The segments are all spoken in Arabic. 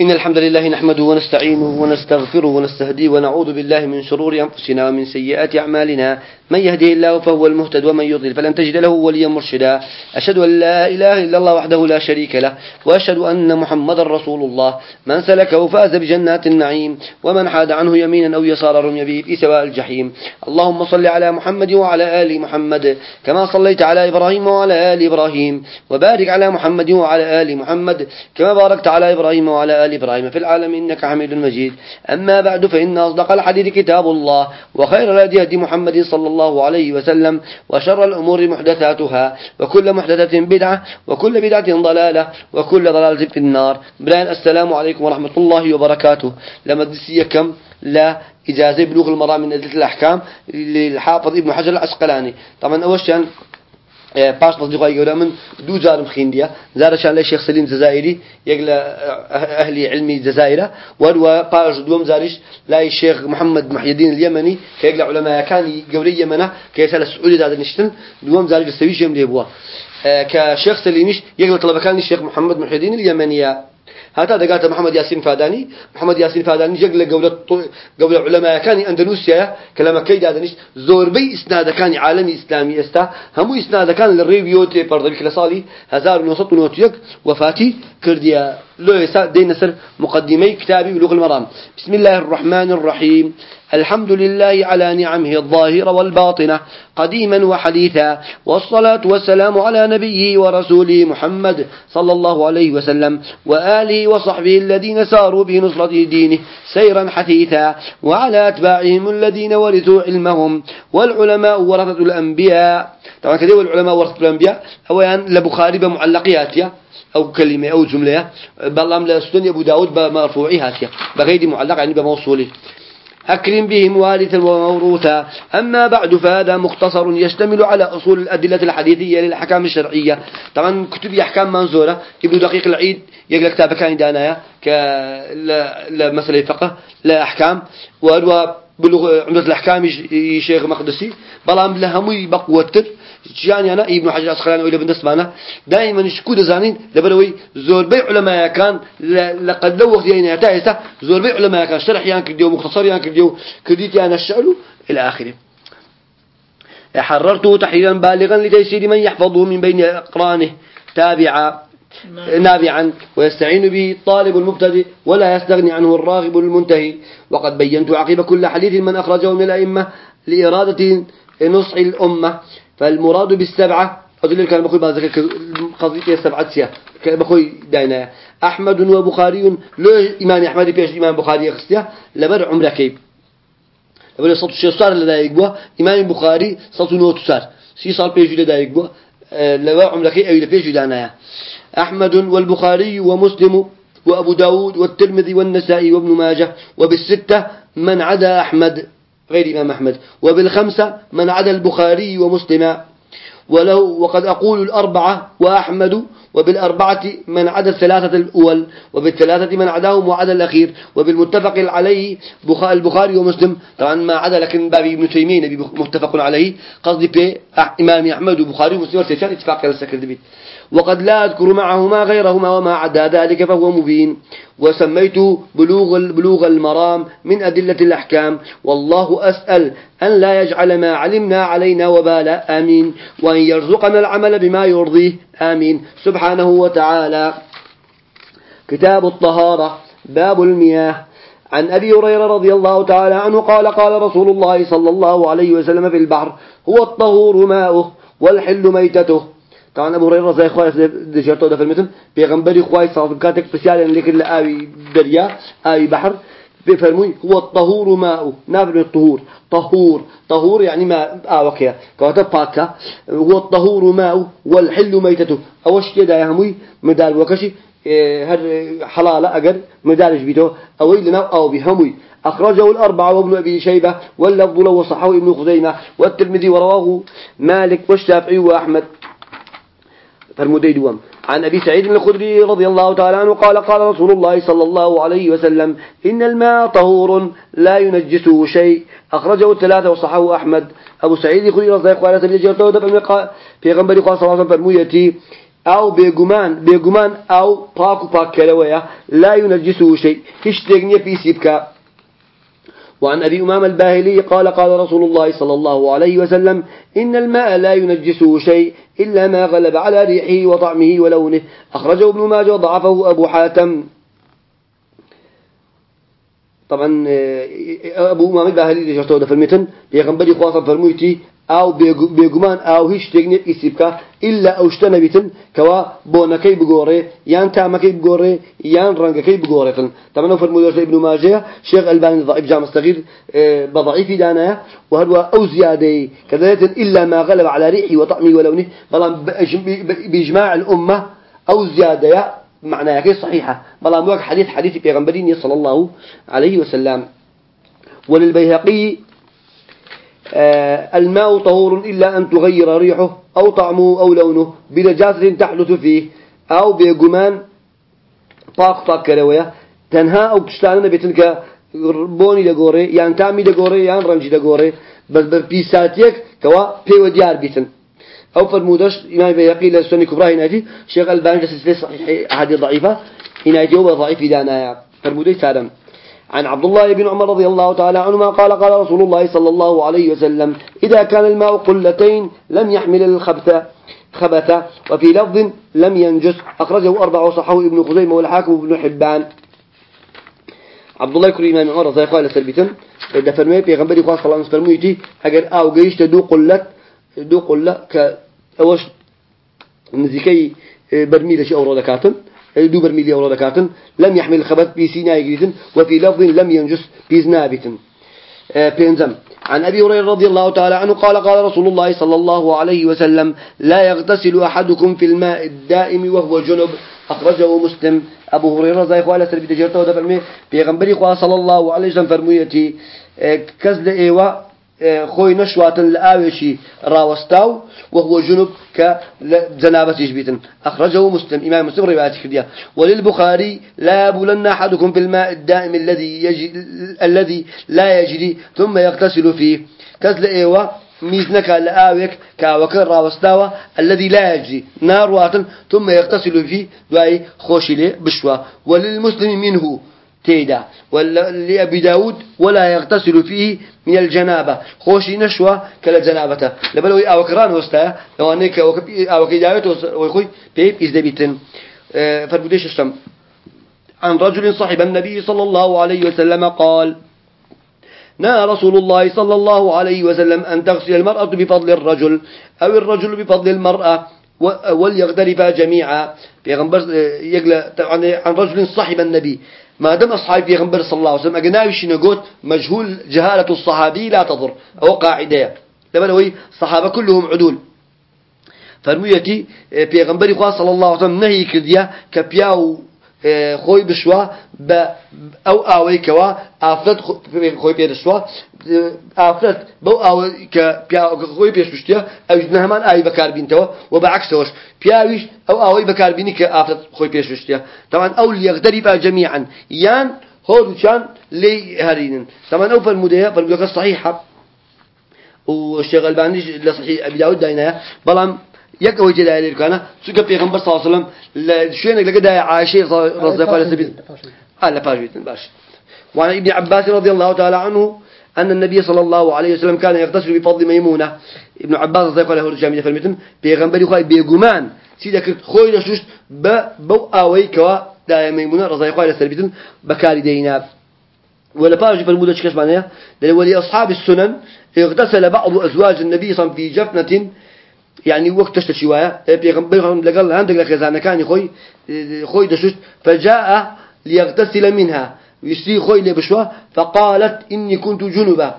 إن الحمد لله نحمده ونستعينه ونستغفره ونستهديه ونعوذ بالله من شرور أنفسنا ومن سيئات أعمالنا. من يهدي الله فهو المهتد ومن يضلل فلن تجد له وليا مرشدا. أشهد أن لا إله إلا الله وحده لا شريك له وأشهد أن محمدا رسول الله. من سلكه فاز بجنات النعيم ومن حاد عنه يمينا أو يسارا رمي به في سواء الجحيم. اللهم صل على محمد وعلى آل محمد كما صليت على إبراهيم وعلى آل إبراهيم. وبارك على محمد وعلى آل محمد كما باركت على إبراهيم وعلى آل إبراهيم في العالم إنك حميد مجيد. أما بعد فإن أصدق الحديث كتاب الله وخير الهدي هدي محمد صلى الله عليه وسلم وشر الأمور محدثاتها وكل محدثة بدعة وكل بدعة ضلالة وكل ضلالة في النار. بران السلام عليكم ورحمة الله وبركاته. لما كم؟ لا إجازة بلوغ المرام من أدلة الأحكام للحافظ ابن حجر العسقلاني. طبعا أول شيء باش تصديقای گەورە من دوو جارم خوێندیە زارشان لە شێخ سلیم جزائری یەک لە ئەهلی علمی جزائرە وەروە پاش دووەم زاریش لای شێخ محمد محیدین اليمنی کە یەک لە علەمایەکانی گەورەی یەمەنە کە ئێستا لە سعودی دادنیشتن دووەم زاری لە سەویشم لێ بووە کە شێخ سلیمیش یەک لە طلبەکانی شێخ محمد هذا دقات محمد ياسين فاداني. محمد ياسين فاداني جق لقولة قولة علماء كان أندونيسيا. كلام كيد هذا نش زور بي إسناد كان عالمي إسلامي استا. همو إسناد كان للريفيوت برضه كلا صالي هزار ونصط ونوتيك وفاتي كرديا. لو يسا مقدمي كتابي بلوغ المرام. بسم الله الرحمن الرحيم. الحمد لله على نعمه الظاهرة والباطنة قديما وحديثا والصلاة والسلام على نبيه ورسوله محمد صلى الله عليه وسلم وآله وصحبه الذين ساروا بنصرة دينه سيرا حثيثا وعلى أتباعهم الذين ورثوا علمهم والعلماء ورثة الأنبياء. طبعا كذا والعلماء ورثة الأنبياء أولا لبخاري بمعلقياتها أو كلمة أو جملة بلام لسنن أبو داود بمرفوعها بغير معلق يعني بموصوله أكرم بهم وارثا وموروثا. أما بعد فهذا مختصر يشتمل على أصول الأدلة الحديثية للأحكام الشرعية. طبعا كتب أحكام منزورة ابن دقيق العيد يقرأ كتاب كان دانايا ك لمسألة فقه لا أحكام. وأدوى بلغ عمدة الأحكام شيخ مقدسي. بلام لهمي بقوتر جاني أنا ابن حجر أسخلان وإلى بن دسمانة دائما شكو دزانين لبلوي زور بيع علماء كان لقد لو وقت يعني تايسة زور بيع علماء كان شرح يعني كديو مختصر يعني كديو كديت يعني الشعر إلى آخره. حررته تحريرا بالغا لتيسير من يحفظه من بين أقرانه تابعا نابعا ويستعين به الطالب المبتدئ ولا يستغني عنه الراغب المنتهي. وقد بينت عقب كل حديث من أخرجه من الأئمة لإرادة نصح الأمة. فالمراد بالسبعة أقول كان بخوي بعض قضية سبعة سيا كان بخوي داينا. أحمد وبخاري لو إمام أحمد بيش إمام بخاري خستيا لبر عمره كيب. لبر صوت الشيء صار لدايق بوا إمام بخاري صوت نوت صار. سي صار بيش لدايق بوا لبر عمره كيب أو لبيش دانا. أحمد والبخاري ومسلم وأبو داود والترمذي والنسائي وابن ماجه وبالستة من عدا أحمد. غير إمام أحمد. وبالخمسة من عدا البخاري ومسلم. وله وقد أقول الأربعة وأحمد وبالأربعة من عدا الثلاثة الأول وبالثلاثة من عداهم وعدا الأخير وبالمتفق عليه البخاري ومسلم. طبعا ما عدا لكن باب ابن تيمية متفق عليه. قصدي بي إمام أحمد وبخاري ومسلم اتفاق على السكر دبيت وقد لا أذكر معهما غيرهما وما عدا ذلك فهو مبين. وسميت بلوغ بلوغ المرام من أدلة الأحكام. والله أسأل أن لا يجعل ما علمنا علينا وبالا. آمين. وأن يرزقنا العمل بما يرضيه. آمين. سبحانه وتعالى. كتاب الطهارة باب المياه. عن أبي هريرة رضي الله تعالى عنه قال قال رسول الله صلى الله عليه وسلم في البحر هو الطهور ماؤه والحل ميتته. طبعا أبو هريرة زي خويا دجرتو بيغمبري خويا صاحب كاتك سبيسيال لكن لآوي دريا آوي بحر. بفرموي هو الطهور ماء نافر من الطهور طهور. طهور يعني ما آوكيا كواتا باكا. هو الطهور ماء والحل ميتته. أوش كده يا هموي مدال وكشي. إيه، هر حلال أجر. مدارج بيتو أو لنا أو بهموي. أخرجه الأربعة وابن أبي شيبة واللفظ له وصحه ابن خزيمة والترمذي ورواه مالك والشافعي وأحمد. فرمودي دوام عن أبي سعيد الخدري رضي الله تعالى عنه قال قال رسول الله صلى الله عليه وسلم إن الماء طهور لا ينجسه شيء. أخرجه الثلاثة وصححه أحمد. أبو سعيد الخدري رضي الله عنه قال في غنبري قال صلى الله عليه وسلم فرمويتي أو بيجمان بيجمان أو باكو باك كلويا لا ينجسه شيء. هش في سيبكا وعن أبي أمام الباهلي قال قال رسول الله صلى الله عليه وسلم إن الماء لا ينجسه شيء إلا ما غلب على ريحه وطعمه ولونه. أخرجه ابن ماجه وضعفه أبو حاتم. طبعا آه، أبو أمام الباهلي ده في المتن بيغنبري خواصا أو بيجمان أو هيش تجني إسيبكا إلا أوشتنا بيتن كوا بونا كي بجوري يان تاما كي بجوري يان رنجا كي بجوري طبعا في المدرسة ابن ماجه شيخ ألباني ضعيف جامع صغير آه، بضعيف دانا وهو أو زيادة. كذلك إلا ما غلب على ريحه وطعمه ولونه بلان بإجماع الأمة أو زيادة معناها كي صحيحة. بلان موك حديث حديث بيغنبرين صلى الله عليه وسلم. وللبيهقي الماء طهور إلا أن تغير ريحه أو طعمه أو لونه بنجاسة تحدث فيه أو بجمان طاق طاق كروية تنها أو كشتاننا بتنك بوني لجوري يعني تامي لجوري يعني رنجي لجوري بس ببيساتيك كوا بيو ديار بيتن. أو فرمودش إمام بيقي للسنة كبرى هنا شيخ ألباني جسد صحيح هذه ضعيفة. هنا هو ضعيف دانا فرمودي سالم. عن عبد الله بن عمر رضي الله تعالى عنهما قال قال رسول الله صلى الله عليه وسلم إذا كان الماء قلتين لم يحمل الخبث خبث وفي لفظ لم ينجس. أخرجه أربعة صحه ابن خزيمة والحاكم ابن حبان. عبد الله كريم من عمر رضي الله عنه سلبيتن إذا فرمي بيغنبري خاص الله فرميتي أجر أو جيش تدو قلت دو قلة كأوش نزيكي برميل شيء دكاتن دو برميلي أورو دكاتن لم يحمل الخبث بيسينا يجريتن وفي لفظ لم ينجس بيزنابتن بينزم. عن أبي هريرة رضي الله تعالى عنه قال قال رسول الله صلى الله عليه وسلم لا يغتسل أحدكم في الماء الدائم وهو جنب. أخرجه مسلم. أبو هريرة زي خواله سلبي تجرته وده فرمي بيغنبري خواه صلى الله عليه وسلم فرميتي كزل إيوه خوي نشوات الآوشي راوستاو وهو جنب كجنابة يجبيتن أخرجه مسلم إمام مسلم رواية كردية. وللبخاري لا يبولن أحدكم في الماء الدائم الذي يجي الذي لا يجري ثم يغتسل فيه. كزل إيوة ميزنك لآوك كاوكر راوستاوة الذي لا يجري. نار واتن ثم يغتسل فيه. دعي خوشي له بشوى. وللمسلم منه تيدا. ولأبي داود ولا يغتسل فيه من الجنابة. خوشي نشوى كلا جنابته. لبلو أو كران وستا لو أنك أو كيداوت ويخوي بيب إزدبيتن آه، فربديش الشم عن رجل صاحب النبي صلى الله عليه وسلم قال نهى رسول الله صلى الله عليه وسلم أن تغسل المرأة بفضل الرجل أو الرجل بفضل المرأة وليغترفا جميعا. بيغنبر آه، يقل عن رجل صاحب النبي. ما دام أصحاب بيغنبر صلى الله عليه وسلم أجناوي شنقوت مجهول جهالة الصحابي لا تضر أو قاعدة هو الصحابة كلهم عدول. فرميتي بيغنبري صلى الله عليه وسلم نهي كرديا كبياو بشوا ب أو اوي كوا افرد خوي بيرشوا افرد بو أو ك بيا خوي بيش بشتيا أو نهمان اي بكار بينتوا وبعكسه بياويش أو اوي بكار بيني كافرد خوي بيش بشتيا طبعا أو يغترب جميعا يان هو كان لي هرين طبعا أو فالمديه فالمديه صحيحه والشيخ الباني لصحيح ابي داود داينا بلام يك أو جدا عليه كنا سوق بيغمبر صلى الله عليه وسلم شو لقى ده عائشة رضي الله سبيل آه لا باش باش. وعن ابن عباس رضي الله تعالى عنه أن النبي صلى الله عليه وسلم كان يغتسل بفضل ميمونة. ابن عباس رضي الله عنه فرمتن بيغمبر يخوي بيجومان سيدك خوي نشوش ب بو أوي كوا دا ميمونة. رضي الله سبيل بكاري دينا. ولا باجي في المدة كش معناها ولي أصحاب السنن اغتسل بعض أزواج النبي صلى الله عليه وسلم في جفنة. يعني وقت تشت شوية بيغم لقال عندك لخزانة كان خوي. خوي دشت فجاء ليغتسل منها. يشتي خوي لبشوا فقالت إني كنت جنبا.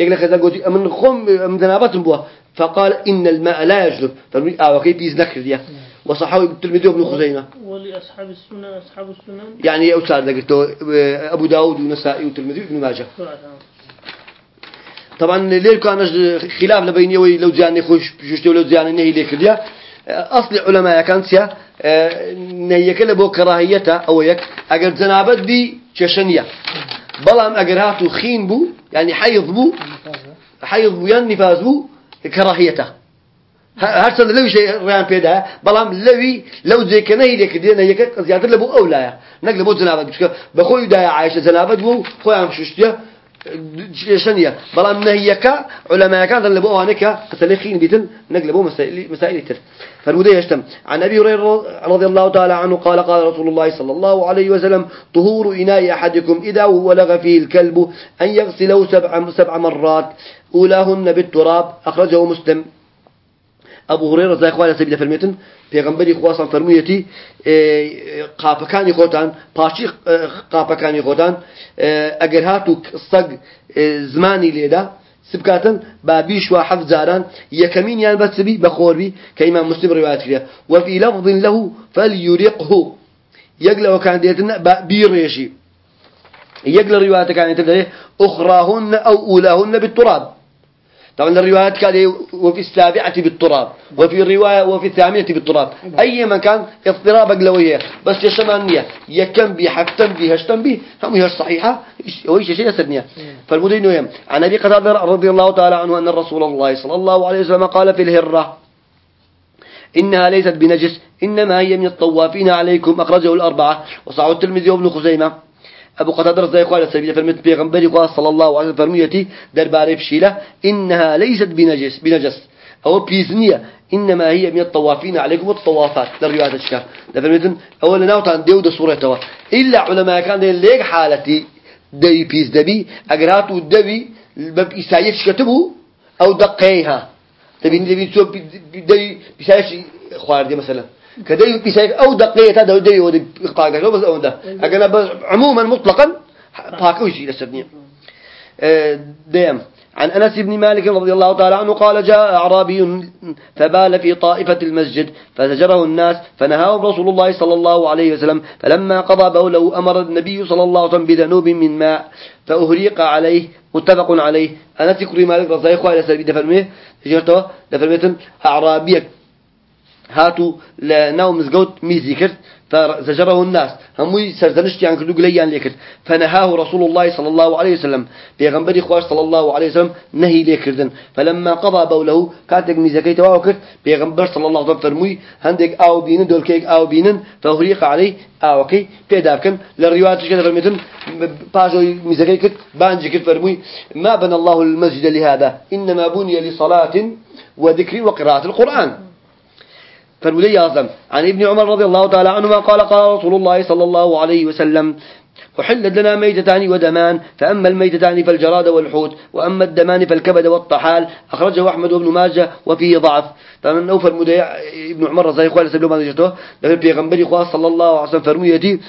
يقول لك قلت من خم من ذنابات بوا فقال إن الماء لا يجلب. فنقول آه وكيف بيز نكر ديا؟ وصحابي الترمذي وابن خزيمة ولأصحاب السنة أصحاب السنة؟ يعني أوسار ذلك أبو داود والنسائي والترمذي وابن ماجه. طبعا ليه كان خلاف لبيني وي لو زيان خوش جوشتي ولو زيان نهي ليه كديا أصل علماء كان سيا نهي كله بو كراهيته أو يك أجر زنابت بي کێشە نییە. بەڵام ئەگەر هات و خین بوو ینی حەیض بوو حەیض بوو یان نیفاز بوو کەڕاهیەتە هەرچەند لەوی ڕیان پێدا بەڵام لەوی لەو جێکەنەی لێکردێنە یەکە زیاتر لە بوو ئەو لایە. نەک لە بۆ جنابەت بچکە. بەخۆی دایە عیشە جەنابەت بوو خۆیان شوشتە شنيا بلام نهيكا علماء كان اللي بو هناك قتلخين بيتن نقل بو مسائل مسائل تر. فالمدير يشتم. عن أبي هريرة رضي الله تعالى عنه قال قال رسول الله صلى الله عليه وسلم طهور إناء أحدكم إذا ولغ فيه الكلب أن يغسله سبع سبع مرات. أولاهن بالتراب. أخرجه مسلم. أبو هريرة زي إخواني سبيل فرميتن پیغمبری خواسان فرمویتی قاپەکانی خۆتان پاشی قاپەکانی خۆتان ئەگەر هاتو سەگ زمانی لێدا سبكاتن بابيش وحفظ زاران يكمين يعني بس بي بخوربي كإمام مسلم روايات كده وفي لفظ له فليرقه. يقل وكان ديتنا بيريشي يقل روايات كانت أخراهن أو أولاهن بالتراب. طبعا الروايات كان وفي السابعة بالتراب وفي الرواية وفي الثامنة بالتراب. أي مكان اضطراب أقلوية بس يشمانية يكم بي حفتم بي هشتم بي هم هي الصحيحة وإيش شيء يسرنيا فالمدين يهم عن أبي قتادة رضي الله تعالى عنه أن الرسول الله صلى الله عليه وسلم قال في الهرة إنها ليست بنجس إنما هي من الطوافين عليكم أخرجه الأربعة وصعود الترمذي وابن خزيمة. أبو قتادة رضي الله عنه سبيل فرمت بيغمبري صلى الله عليه وسلم فرميتي درباري بشيلة إنها ليست بنجس بنجس أو بيزنية إنما هي من الطوافين عليكم والطوافات للرواية الشكا فرميتن أولا ناوتان ديو ده صورة توا إلا علماء كان دي ليك حالتي دي بيز دبي أقراتو دبي بب إسايف شكتبه أو دقيها تبي دبي تو دي بيسايف خوارد مثلا كده بيسايف أو دقيقة هذا ودي ودي قاعدة بس أو ده. أجل عموما مطلقا باكوشي لسبني آه، ديم. عن أنس بن مالك رضي الله تعالى عنه قال جاء أعرابي فبال في طائفة المسجد فزجره الناس فنهاه رسول الله صلى الله عليه وسلم فلما قضى بوله أمر النبي صلى الله عليه وسلم بذنوب من ماء فأهريق عليه. متفق عليه. أنس كري مالك رضي الله عنه سلبي دفرميه جرته دفرميه أعرابيك هاتو لناو مزقوت ميزي كرت فزجره الناس. هم سرزنشت يعني كردو قليان ليكرت. فنهاه رسول الله صلى الله عليه وسلم. بيغنبري خواش صلى الله عليه وسلم نهي ليكردن. فلما قضى بوله كاتك ميزكي تواوكر بيغنبر صلى الله عليه وسلم فرموي هندك آو بينن دول كيك آو بينن فهريق عليه آوكي بيدابكن للروايات كده فرميتن باجو ميزكي كت بانجي كت فرموي ما بنى الله المسجد لهذا إنما بني للصلاة وذكر وقراءة القرآن. فالولي أعظم عن ابن عمر رضي الله تعالى عنهما قال قال رسول الله صلى الله عليه وسلم أحلت لنا ميتتان ودمان فأما الميتتان فالجراد والحوت وأما الدمان فالكبد والطحال أخرجه أحمد وابن ماجه وفيه ضعف. فمن أوفى المدعي ابن عمر رضي الله عنه ما نجته لفي بيغنبري خواه صلى الله عليه وسلم فرميتي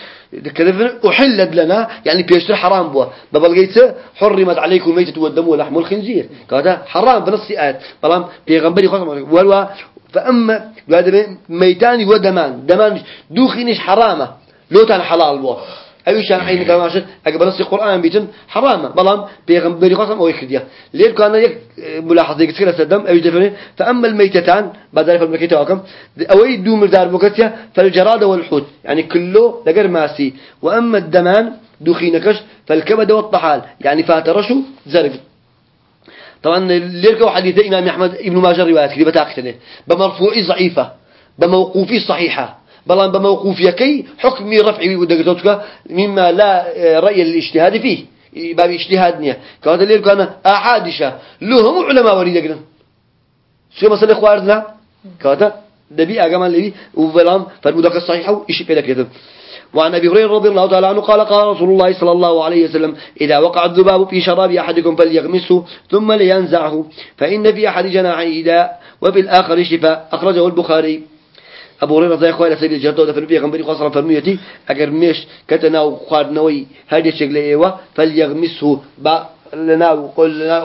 أحلت لنا يعني بيشتر حرام بوا ببلغيت حرمت عليكم ميتة والدم ولحم الخنزير. كذا حرام بنص آيات. بلام بيغنبري خواه فأما ميتان ودمان دمان دوخينش حرامة. لو كان حلال بوا أيش أنا عين عشان أقبل نص القرآن بيتن حرامة. بلام بيغمبري قسم أو يخديا ليه كان يك ملاحظة كثيرة سدم أيش دفنه فأما الميتتان بعد ذلك المكيت واكم أو يدو مردار بوكتيا فالجراد والحوت. يعني كله لقر ماسي. وأما الدمان دخينكش فالكبد والطحال. يعني فاترشو زرق طبعا ليركو حديث إمام أحمد ابن ماجه روايات كذي بتاعتني بمرفوع ضعيفة بموقوف صحيحة. بلان بموقوفيكي حكم رفعي ودقتك مما لا رأي الاجتهاد فيه. باب اجتهاد نية. كهذا اللي كان أحادشة لهم علماء وريد قلنا شو مثلا إخوارنا كهذا دبي أجمل لي وبلان فالمدك الصحيحة وإيش كذا كذا وعن أبي هريرة رضي الله تعالى عنه قال قال رسول الله صلى الله عليه وسلم إذا وقع الذباب في شراب أحدكم فليغمسه ثم لينزعه فإن في أحد جناحيه داء وفي الآخر شفاء. أخرجه البخاري. أبو هريرة زي أخوي لسيد الجرد ده فرمي غنبري قصرا فرميتي أجر مش كتنا وخار نوي هذا الشغل إيوه فليغمسه با لنا قل لنا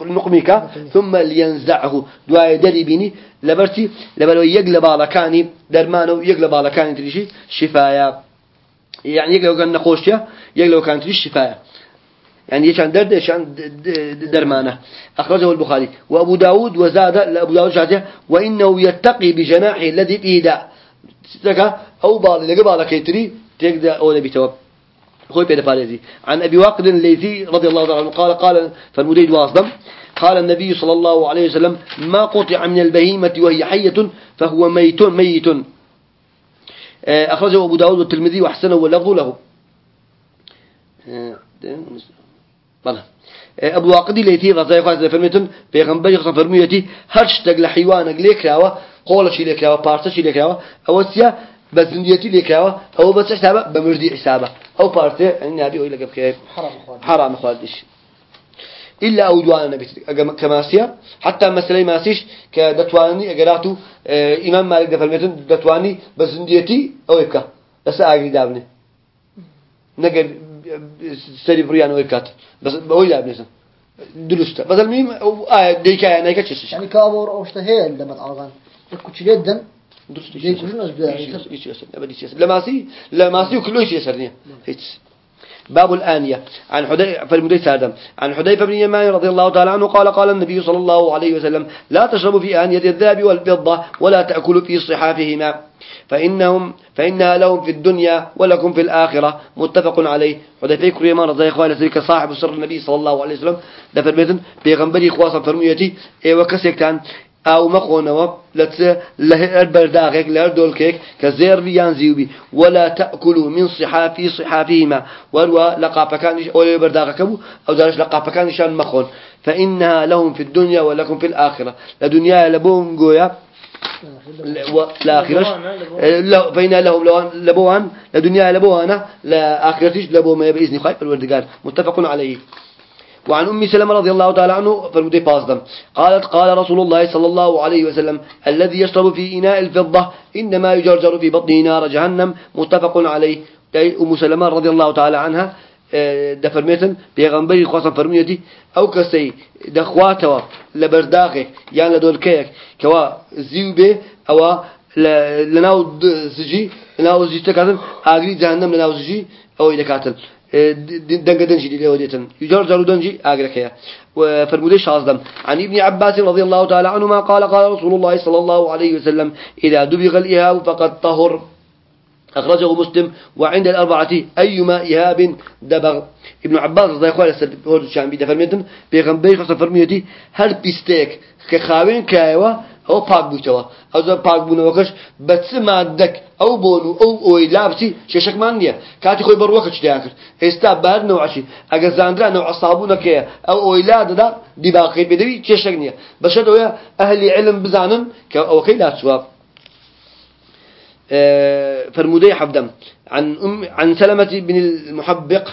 نقمك ثم لينزعه. دعاء دري بيني لبرتي لبلو يقلب على كاني درمانه يقلب على كاني تريشي شفايا. يعني يقلو كان نقوشيا يقلو كان تريش شفايا يعني يشان درد يشان درمانة. أخرجه البخاري. وأبو داود وزاد أبو داود شاته وإنه يتقي بجناحه الذي فيه داء. أو بعض اللي قبل كيتري تقدر أو نبي توب. خوي بيد فارزي. عن أبي واقد الليثي رضي الله عنه قال قال فرمودي يازدم قال النبي صلى الله عليه وسلم ما قطع من البهيمة وهي حية فهو ميت ميت. أخرجه أبو داود والترمذي وحسنه واللفظ له. بله أبو واقدي ليتي رضي الله عنه فرميتن بيغمبري خصم فرميتي هرش تقل حيوانك ليكراوة قولشي ليكراوة بارتشي ليكراوة أو سيا بزنديتي ليكراوة أو بس حسابه بمردي حسابه. أو بارتي يعني نبي أقول لك حرام خالدش إلا أو دوانا نبي كماسيا حتى مسألة ماسيش كدتواني أجراتو آه إمام مالك دفرميتن دتواني بزنديتي أو يبكى بس أجري دابني. نقدر سري بريان ويكات بس بقول لا ابنسن درسته. بس المهم آية ديكا يعني كتشش يعني كابور أو اشتهي لما تعرضان. الكتشريت دن درست ديك شنو أسباب؟ إيش يسر؟ أبدي يسر. لماسي لماسي وكله يسرني هيك باب الآنية. عن حذيفة فالمدير آدم عن حذيفة بن يمان رضي الله تعالى عنه قال قال النبي صلى الله عليه وسلم لا تشربوا في آنية الذهب والفضة ولا تأكلوا في صحافهما. فإنهم فإنها لهم في الدنيا ولكم في الآخرة. متفق عليه. حذيفة كريمان رضي الله عنه صاحب سر النبي صلى الله عليه وسلم. دفر بيتن بيغنبري خواصا فرميتي اي وكسيكتان أو مخونوا لتس له البرداغك له دولكك كزير بيان زيوبي ولا تأكلوا من صحافي صحافهما وروا لقافكان ولا برداغكم أو دارش لقافكان شان مخون فإنها لهم في الدنيا ولكم في الآخرة. لدنيا لبون قويا والآخرة لا فإن لهم لبوان لدنيا لبوانا لآخرتش لبو ما بإذن خايف الوردقان متفق عليه. وعن أم سلمة رضي الله تعالى عنه فالمدي باسدم قالت قال رسول الله صلى الله عليه وسلم الذي يشرب في إناء الفضة إنما يجرجر في بطنه نار جهنم متفق عليه. أي أم سلمة رضي الله تعالى عنها دفرميتن بيغمبري خاصة فرميتي أو كسي دخواتوا لبرداغي يعني لدولكيك كوا زيوبي أو لناو زجي لناو زجي تكاتن آغري جهنم لناو زجي أو إذا كاتن دنگ دنجي اللي هو ديتن يجرجر دنجي آغرك يا وفرمودي شازدم عن ابن عباس رضي الله تعالى عنهما قال قال رسول الله صلى الله عليه وسلم إذا دبغ الإهاب فقد طهر. أخرجه مسلم. وعند الأربعة أيما إهاب دبغ؟ ابن عباس رضي الله عنه هو الشام بيدا فرميتن بيغمبري خاصة فرميتي هل بيستيك كخاوين كايوا ئەو پاک بوویتەوە. ئەو زۆر پاک بوونەوەکەش بە چ مادەک ئەو بۆن و ئەو ئۆی لابسی شێشەکمان نییە. کاتی خۆی بڕوەکە چیان کرد؟ ئێستا بار نەوەعشی ئەگە زاندرانەوە ئەسابوونەکەیە ئەو ئۆیلا دەدا دیباقی بێدەوی کێشەک نییە. بەشەوەیە ئەهلی علم بزانن کە ئەوەکەی لاچواب فرمودي حبدم عن أم عن سلمة بن المحبق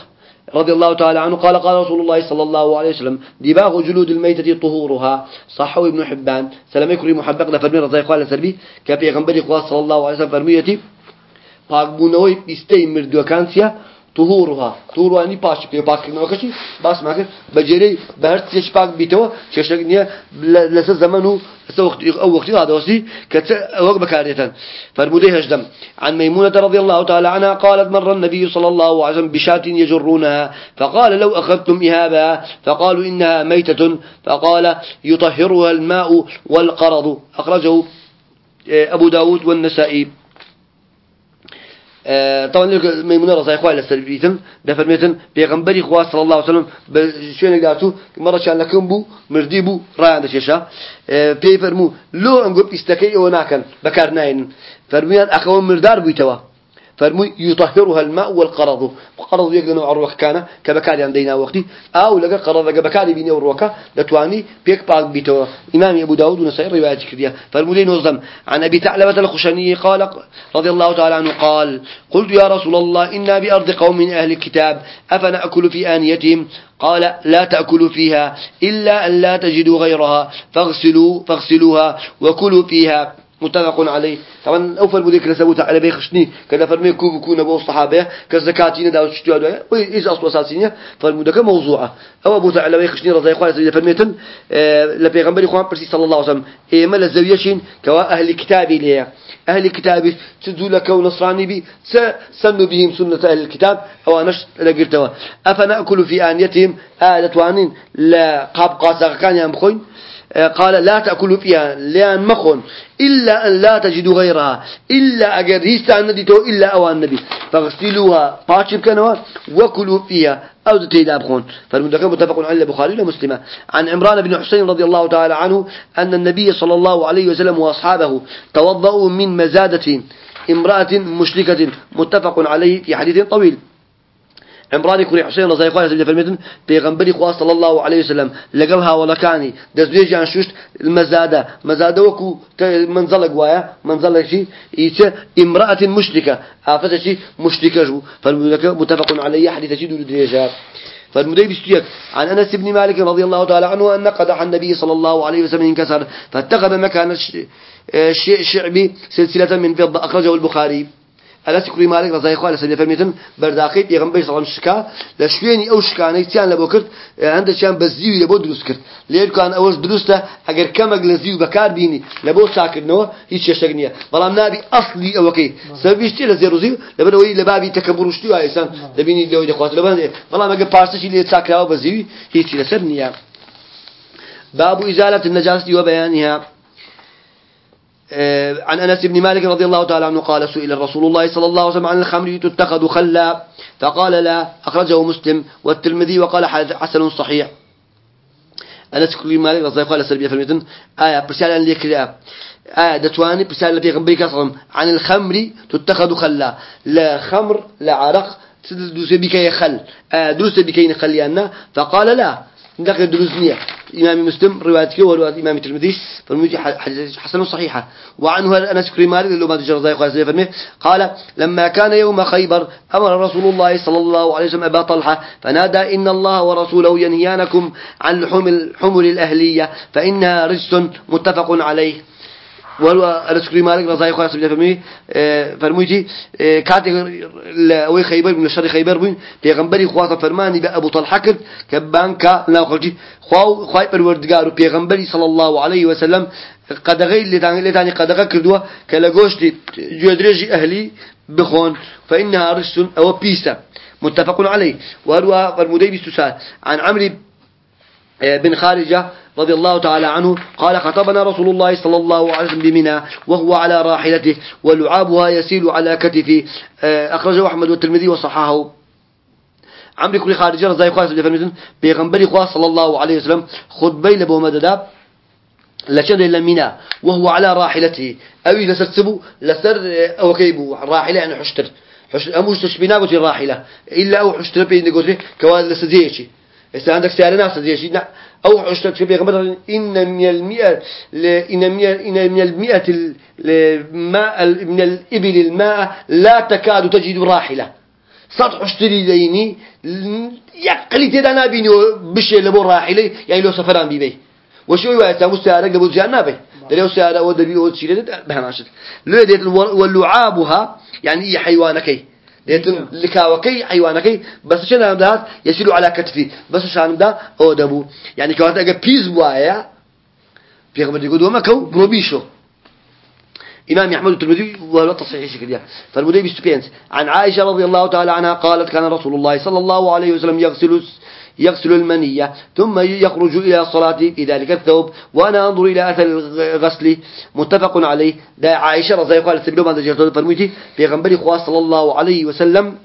رضي الله تعالى عنه قال قال رسول الله صلى الله عليه وسلم دباغ جلود الميتة طهورها. صحوا ابن حبان. سلام يكري محبق ده فرمي رضي الله سربي كبي غنبري صلى الله عليه وسلم فرميتي باقبونوي بيستي مردو طهورها طهورها ني باش بي باش كنا وكشي بس ما كان بجري بهرت تيش باك بيتو ششك نيا لسه زمانه لسه وقت أو وقت هذا وسي كت وقت بكاريتن فرمودي هجدم عن ميمونة رضي الله تعالى عنها قالت مر النبي صلى الله عليه وسلم بشاة يجرونها فقال لو أخذتم إهابا فقالوا إنها ميتة فقال يطهرها الماء والقرظ أخرجه أبو داود والنسائي طبعا ميمونة رضي الله عنها سلبيتن دفرميتن بيغمبري خواص صلى الله عليه وسلم بشوين قالتو مرة كان لكم بو مردي بو رايان دشيشا بيفرمو لو انقب استكي وناكن بكارناين فرميان اخوان مردار بيتوا فرمو يطهرها الماء والقرض. قرض يقنوا عروك كان كبكاري عندنا وقتي أو لقى قرض كبكاري بيني وروكا لتواني بيك باق بيتوا إمام أبو داود ونسائي رواية كردية فرمولين نظم عن أبي ثعلبة الخشني قال رضي الله تعالى عنه قال قلت يا رسول الله إنا بأرض قوم من أهل الكتاب أفنأكل في آنيتهم؟ قال لا تأكلوا فيها إلا أن لا تجدوا غيرها فاغسلوا فاغسلوها وكلوا فيها. متفق عليه. طبعا أوفر بوديك لسبوت على بيخشني كذا فرمي كوب كون أبو الصحابة كزكاتين دا وشتوا دا وإيش أصل أساسية فالمدك موضوعة؟ أو أبو على بيخشني رضي الله عنه فرميتن آه لبيغمبر إخوان برسي صلى الله عليه وسلم إيه ملا زويشين كوا أهل كتابي ليه أهل الكتاب تدولك ونصراني بي سنوا بهم سنة أهل الكتاب أو أنش لقرتوا أفنأكل في آنيتهم آلة وانين لا قاب قاسق كان ينبخين آه، قال لا تأكلوا فيها لأن مخون إلا أن لا تجدوا غيرها. إلا أجر هيستا نديتو إلا أوان النبي. فاغسلوها. باتشب كانوا وكلوا فيها. أو دتي دابخون فالمدكر متفق على البخاري ومسلمة. عن عمران بن حسين رضي الله تعالى عنه أن النبي صلى الله عليه وسلم وأصحابه توضؤوا من مزادة امرأة مشركة. متفق عليه في حديث طويل. عمران كوري حسين رضي الله عنه فرميتن بيغنبري خواص صلى الله عليه وسلم لقلها كاني دزبيجي عن شوشت المزادة مزادة وكو منزلق وايا منزلق شي يتا امرأة مشركة آفتا شي مشركة جو. فالمتفق عليه حديث شي دول فالمدير بيستيك عن أنس بن مالك رضي الله تعالى عنه أن قدح النبي صلى الله عليه وسلم انكسر فاتخذ مكان الشعبي سلسلة من فضة. أخرجه البخاري ئەلەسی کوڕی مالک ڕزای خوا لە سەر فەرمیتن بەرداقی پێغمبەری سەڵام شکا لە شوێنی ئەو شکانەی چیان لە بۆ کرد هەندێکیان بە زیوی لە بۆ دروست کرد. لێرکان ئەوەش دروستە ئەگەر کەمەک لە زیو بەکار بینی لە بۆ چاکردنەوە هیچ کێشەک نییە. بەڵام نابی ئەسلی ئەوەکەی. سەبیشتی لە زیو لەبەرەوەی لە بابی تەکەبڕشتی و ئایسان دەبینی لەوەی دەخوات لە بەندێ بەڵام ئەگەر پارسەشی لێ چاکراوە بە زیوی هیچی لەسەر نییە. باب إزالة النجاسة وبيانها عن أنس بن مالك رضي الله تعالى عنه قال سئل رسول الله صلى الله عليه وسلم عن الخمر تتخذ خلا؟ فقال لا أخرجه مسلم والترمذي وقال حسن صحيح. أنس بن مالك رضي الله عنه فرميتن آية برسالة ليكرا آية دتواني برسالة لبيغمبري كسرم عن الخمر تتخذ خلا. لا خمر لا عرق تدرس بكي خل. آية دروس بكي خل فقال لا. ذكر دروزنية إمام مسلم روايتك ورواية إمام الترمذي فالموجي حسن صحيحة. وعنه أنس كريماري اللي ما تجرى ذلك قال قال لما كان يوم خيبر أمر رسول الله صلى الله عليه وسلم أبا طلحة فنادى إن الله ورسوله ينهيانكم عن الحمل الأهلية فإنها رجس متفق عليه. وهو الأسكري مالك رضاي خاص بلا فرمي فرميتي كاتي لوي خيبر من الشر خيبر بين بيغمبري خواصه فرماني بأبو طلحة كرد كبانكا لا خرجي خواو خواي پروردگار بيغمبري صلى الله عليه وسلم قدغي اللي تاني اللي تاني قدغه كردوا كلا غوشتي جودريجي أهلي بخون. فإنها رجس أو بيسا متفق عليه وهو فرمودي بستسال عن عمرو بن خارجة رضي الله تعالى عنه قال خطبنا رسول الله صلى الله عليه وسلم بمنى وهو على راحلته ولعابها يسيل على كتفه. آه، أخرجه أحمد والترمذي وصححه. عمرو كل خارجة رضي الله عنه فرميتن بيغنبري خواه صلى الله عليه وسلم خطبي لبو مددا لشد لمنا وهو على راحلته. أو لسرسبو لسر أو كيبو راحلة يعني حشتر. حشتر أموش تشبينا قلت الراحلة إلا أو حشتر بين قلت كوال لسديشي إذا عندك سعر ناس زي أو عشرة في بيغمبر إن من المئة إن من إن من المئة الماء من الإبل الماء لا تكاد تجد راحلة. صد عشتري ليني يقلي تدا نابيني بشي لبو راحلة يعني لو سفران بيبي. وشو يواسع مستعارة قبل جان نابي دليل سعر ودبي ودشيلة بهناشت لو ديت واللعابها يعني هي حيوانكي. ديتن لكاوكي حيوانكي بس شنو نام دهات؟ يسيلوا على كتفي. بس شان ده؟ أو دبو يعني كوات اجا بيز بوايا بيغمر يقول وما كو بروبيشو. إمام أحمد الترمذي ولا تصحيح شكل فالمدي بستبينس عن عائشة رضي الله تعالى عنها قالت كان رسول الله صلى الله عليه وسلم يغسل يغسل المنية ثم يخرج إلى الصلاة في ذلك الثوب وأنا أنظر إلى أثر الغسل متفق عليه. دا عائشة رضي الله عنها سبيلو ما دجرت فرميتي في غنبري خواص صلى الله عليه وسلم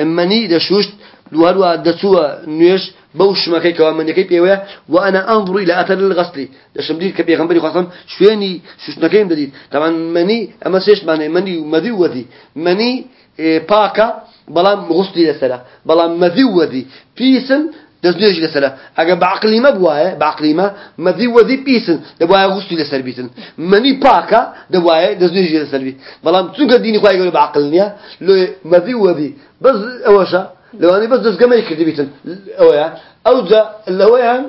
مني دشوشت لوهروا دسوا نيش بوش ما كي كمان من يكيب يويا وأنا أنظر إلى أثر الغسل. دشم ديت كبي غنبري خاصم شويني شوش نكيم دليل طبعا مني أما سيش معنى مني مذي مني باكا بلام غسلي لسلا بلام مذي بيسن دەستێژی لەسرە ئەگە بەعقلیمە بواە بەعقلیمە مەدی وەدی پیسن دەبواە غوستی لەسەر بیتن منی پاکە دەبواە دەستێژی لەسەر بیت بەڵام چونکە دینی خخوای گەۆ بەعقل نییە لێ مەدی وەدی بەس ئەوەشە لەوانی بەس دەستگەمەی کردی بیتن. ئەوەیە. ئەوجا لەوەیان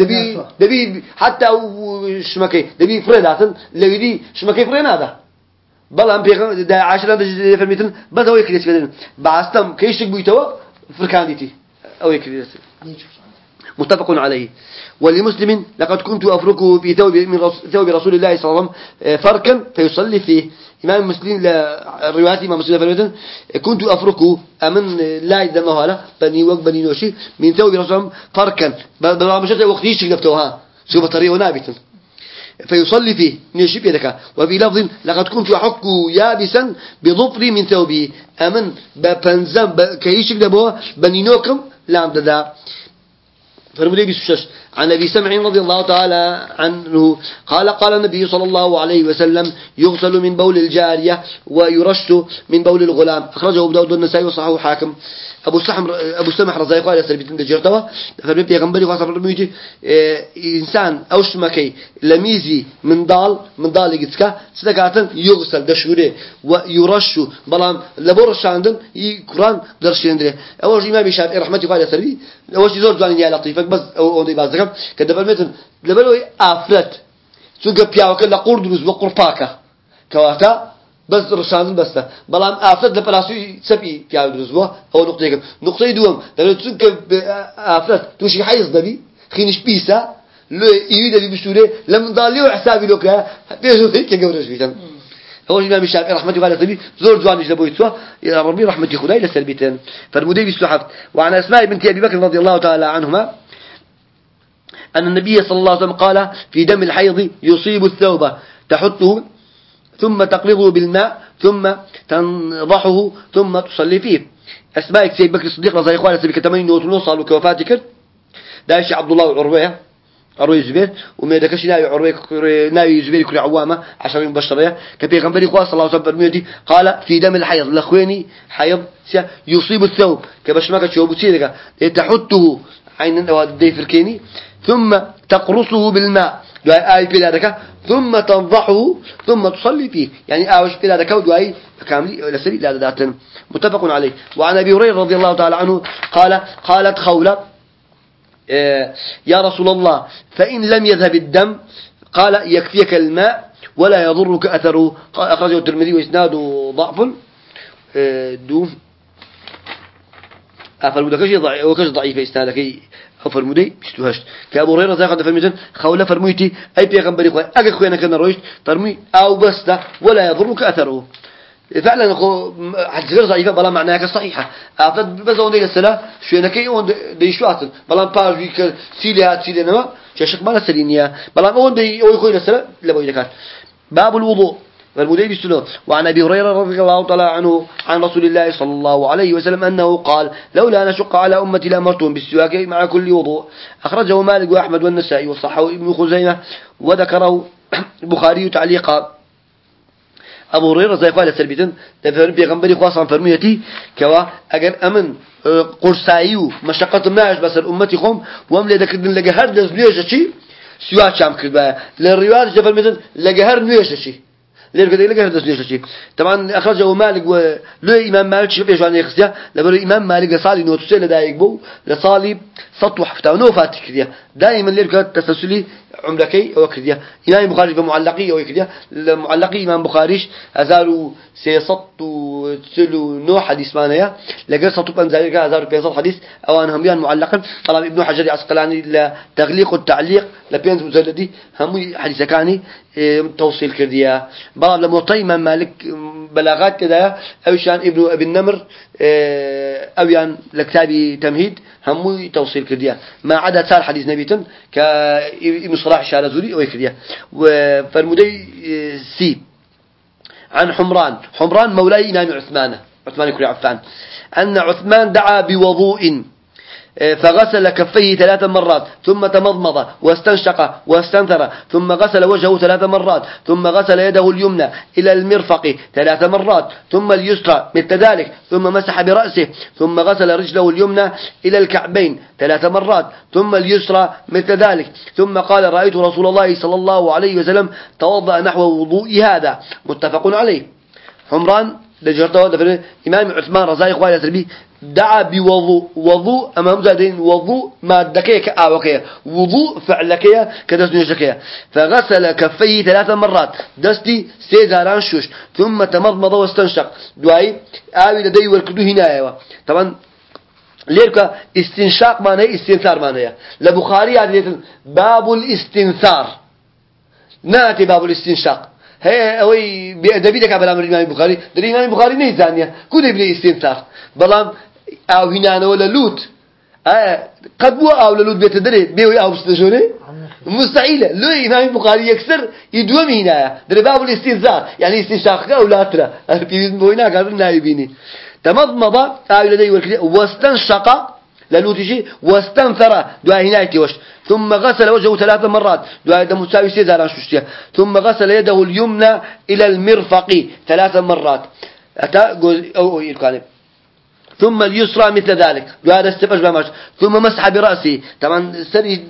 دەبی دەبی حتا شمەکەی دەبی فرێداتن لەویدی شمەکەی فرێ نادا. بەڵام پێ عاشرا فەرمیتن بەدەوەی کرێتکردن باستەم کەیشتێک بوویتەوە؟ فرکاندیتی. ئەوەی کردێت متفق عليه. ولمسلم لقد كنت أفركه في ثوب من ثوب رسول الله صلى الله عليه وسلم آه، فركا فيصلي فيه. إمام مسلم روايات إمام مسلم فرميتن كنت أفركه أمن لا يدمه لا بني وق بني نوشي من ثوب رسول الله فركا. بلا مشهد وقت يشتك دفتوها شوف طريقه نابتا فيصلي فيه. نشيب يدك. وفي لفظ لقد كنت أحك يابسا بظفري من ثوبي. أمن ببنزم كيشك دبوة بنينوكم لام ددا فرمودي بسوشش عن أبي سمع رضي الله تعالى عنه قال قال النبي صلى الله عليه وسلم يغسل من بول الجارية ويرش من بول الغلام. أخرجه أبو داود النسائي وصححه حاكم. أبو سحم أبو سمح رضي الله عنه سربيتن دجرتوا فرمي بيغمبري خاصة فرميتي إنسان أوش مكي لميزي من دال من دال يجتكا سدقاتن يغسل دشوري ويرش بلام لبور الشاندن يقران درشيندري أول إمام الشافعي رحمة الله عليه سربي أول شيء زور جوان يا لطيفك بس أو أو باز دەکەم کە دەبەرمێتن لەبەرەوەی ئافرەت چونکە پیاوەکە لە بەس ڕشاندن بەستە بەڵام ئافرەت لە چەپی پیاوە دروست بووە ئەوە نقطەیەکەم نقطەی دووەم دەبێت چونکە ئافرەت تووشی حیز دەبی خینش پیسە لێ ئیوی دەبی بسوورێ لە منداڵی و حسابی لۆکە پێش کە گەورەش هو الإمام الشافعي رحمة الله عليه زور جوان إجل بويتوا يا ربي رحمة خداي لسلبيتين فالمدير بيسلحف وعن أسماء بنت أبي بكر رضي الله تعالى عنهما أن النبي صلى الله عليه وسلم قال في دم الحيض يصيب الثوب. تحطه ثم تقلظه بالماء ثم تنضحه ثم تصلي فيه. أسماء سيد بكر الصديق رضي الله عنه سبك تمانين وصل وكوفاتك دايش عبد الله وعروة عروة زبير وما دكش ناوي عروة ناوي زبير كل عوامة عشان من بشرية. كبيغمبري خواه صلى الله عليه وسلم قال في دم الحيض لخويني حيض يصيب الثوب. كبشمك تشوبو تيدك تحطه عين دي فركيني ثم تقرصه بالماء. دعاء آي بلادك ثم تنضحه ثم تصلي فيه. يعني آوش بلادك ودعاء كامل لسبيل لا ذات. متفق عليه. وعن أبي هريرة رضي الله تعالى عنه قال قالت خولة آه، يا رسول الله فإن لم يذهب الدم قال يكفيك الماء ولا يضرك أثره. أخرجه الترمذي وإسناده ضعف آه، دون أفرمودك ضعيف وكش ضعيف إسنادك فرمودي بشتوهشت كأبو هريرة زي قد فرميتن خولة فرميتي أي بيغمبري خوي أجا خوينا كنا رويش ترمي أو بس ولا يضرك أثره. فعلا حديث غير ضعيفة بلا معناها صحيحة. أعتقد بس أون ديك السلا شو أنا كي أون دي شو بلا باج بيك سيلي هات سيلي نما شاشك ما نسلينيا بلا أون دي أو يخوي السلا لا لك باب الوضوء. والمدير السنة وعن أبي هريرة رضي الله تعالى عنه عن رسول الله صلى الله عليه وسلم أنه قال لولا نشق على أمتي لأمرتهم بالسواك مع كل وضوء أخرجه مالك وأحمد والنسائي وصححه ابن خزيمة وذكره البخاري تعليقا أبو هريرة زي قال سلبيتن تفهم بيغمبري خاصة فرميتي كوا أجر أمن آه، قرصايو مشقة ناش بس الأمتي خم واملي ذكرن لجهر لزنيش شيء سواك شام كذا للروايات جفر لجهر نيش شيء ليه كده ليه كده تسنيش شيء طبعا أخرجه مالك ولو إمام مالك شوف إيش عن يخزيه لبرو إمام مالك لصالي نوتسي لدايق بو لصالي سطو حفتا ونو فاتك كده دائما ليه كده تسلسلي عملكي أو كده إمام بخاري بمعلقي أو كده المعلقي إمام بخاريش أزارو سيسط وتسلو نو حديث مانيا. لقى سطو بنزايق أزارو بيصل حديث. أو أنا هم يان معلقا. طبعا ابن حجر عسقلاني لتغليق التعليق لبينز مزلدي. هم حديث كاني توصيل كرديا بعض لما طيب مالك بلاغات كذا أو شان ابن النمر أو يعني لكتابي تمهيد. هم توصيل كرديا ما عدا صار حديث نبيتن كابن صلاح الشارزوري أو كرديا فالمدي سي. عن حمران. حمران مولاي إمام عثمان عثمان كري عفان. أن عثمان دعا بوضوء. فغسل كفيه ثلاث مرات ثم تمضمض واستنشق واستنثر ثم غسل وجهه ثلاث مرات ثم غسل يده اليمنى إلى المرفق ثلاث مرات ثم اليسرى مثل ذلك ثم مسح برأسه ثم غسل رجله اليمنى إلى الكعبين ثلاث مرات ثم اليسرى مثل ذلك ثم قال رأيت رسول الله صلى الله عليه وسلم توضأ نحو وضوء هذا. متفق عليه. حمران لجرته دفن إمام عثمان رضاي إخواني سربي دعا بوضوء. وضوء أمام زادين وضوء ما دكيك آوكيا وضوء فعلكيا كدس نجكيا فغسل كفيه ثلاث مرات. دستي سيزاران شوش. ثم تمضمض واستنشق. دعاي آوي لدي والكدو هنا طبعا ليركا استنشاق معناه استنثار معناه لبخاري عادة باب الاستنثار. ناتي باب الاستنشاق. هي أوي بأدبي على الإمام البخاري. در الإمام البخاري نيزانيا كل ابن استنثار بلام أو هنا ولا لوت. آه قد بو أو للود بيت دري بيوي أو بستشوني مستحيلة لو إمام البخاري يكسر يدوم هنا دري باب الاستنزار يعني استنشاق أو لا ترى في بوينا قال نايبيني تمضمض أو لدي واستنشق للوتشي واستنثر دعاء هنايتي وش ثم غسل وجهه ثلاث مرات. دعاء دم مساوي سيزار ثم غسل يده اليمنى إلى المرفق ثلاث مرات. أتا أو أو ثم اليسرى مثل ذلك. دعاء استفج بمش ثم مسح برأسه. طبعا سري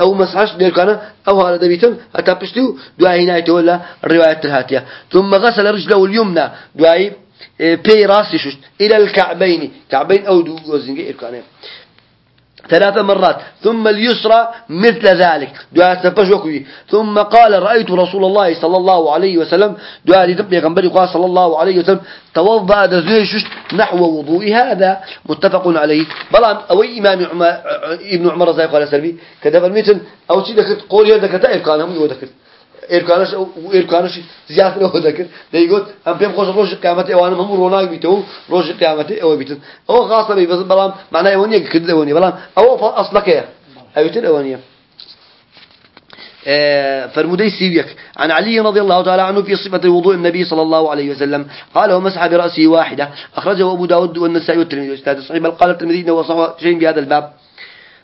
أو مسحش دير كان أو هذا أتا بشتو دعاء هنايتي ولا الرواية الهاتية. ثم غسل رجله اليمنى. دعاء بي راسي شوش إلى الكعبين. كعبين أو دو وزنجي إركانين ثلاث مرات. ثم اليسرى مثل ذلك. دعاء تفجوكي ثم قال رأيت رسول الله صلى الله عليه وسلم. دعاء لتبقى غنبري قال صلى الله عليه وسلم توضأ دزيش نحو وضوء هذا. متفق عليه. بلان أوي إمام إبن عمر زي قال سلبي كذا فرميتن أو شيء ذكرت قول يا ذكرت إركان هم يذكر إركانش إركانش زيادة له ذكر ده يقول أم بيم خوش روج قيامة أوان هم روناق بيتو روج قيامة أو بيتن أو خاصة بي بس بلام معناه أوانية كده أوانية بلام أصلك يا أيوتين أوانية آه، فرمودي سيبيك عن علي رضي الله تعالى عنه في صفة وضوء النبي صلى الله عليه وسلم قال ومسح برأسه واحدة. أخرجه أبو داود والنسائي والترمذي. أستاذ صحيح بل قال الترمذي صحيح شيء بهذا الباب.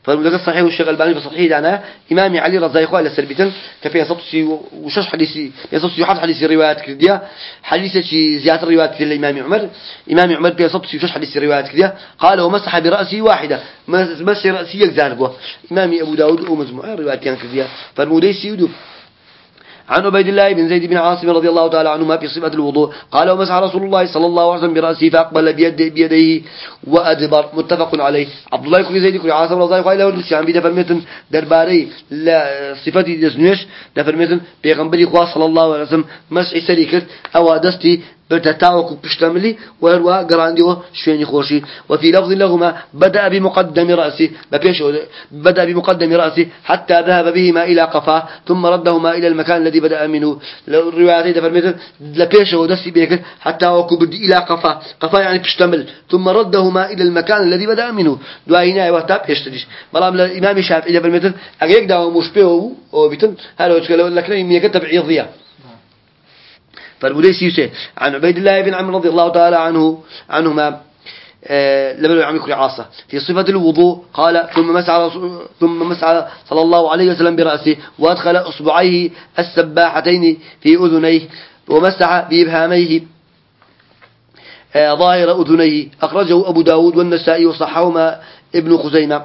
فالمدرس صحيح والشيخ الباني بصحيح أنا إمام علي رضي الله عنه سربتن كفيه سطسي وشش حديثي يسطسي حد حديث روايات كردية حديث شي زيادة روايات في الإمام عمر. إمام عمر بيه سطسي وشش حديث روايات كردية قال ومسح برأسه واحدة مسح رأسه يكزار إمام أبو داود ومجموعة روايات كردية فالمدرس يودو عن عبيد الله بن زيد بن عاصم رضي الله تعالى عنهما في صفة الوضوء قال ومسح رسول الله صلى الله عليه وسلم برأسه فأقبل بيد بيديه وأدبر. متفق عليه. عبد الله بن زيد بن عاصم رضي الله عنه الشام بيد فرمتن درباري لا صفتي دزنيش دفرمتن بيغنبري خواه صلى الله عليه وسلم مسح سريكت أو دستي برتتاوك بشتملي وهو قرانديو شويني خوشي. وفي لفظ لهما بدأ بمقدم رأسه ببيش بدأ بمقدم رأسه حتى ذهب بهما إلى قفاه ثم ردهما إلى المكان الذي بدأ منه. الروايات إذا فرميت لبيش ودسي بيك حتى وكبد إلى قفاه. قفاه يعني بشتمل. ثم ردهما إلى المكان الذي بدأ منه. دعينا وقتها بيشتدش بلام الإمام الشافعي إذا فرميت أجيك دعوة مشبه وبيتن هذا وتكلم لكن يميك تبعيضية. فالبوليس يوسف عن عبيد الله بن عمرو رضي الله تعالى عنه عنهما لبلو عم يكري عاصة. في صفة الوضوء قال ثم مسعى ثم مسعى صلى الله عليه وسلم برأسه وأدخل أصبعيه السباحتين في أذنيه ومسح بإبهاميه آه ظاهر أذنيه. أخرجه أبو داود والنسائي وصحهما ابن خزيمة.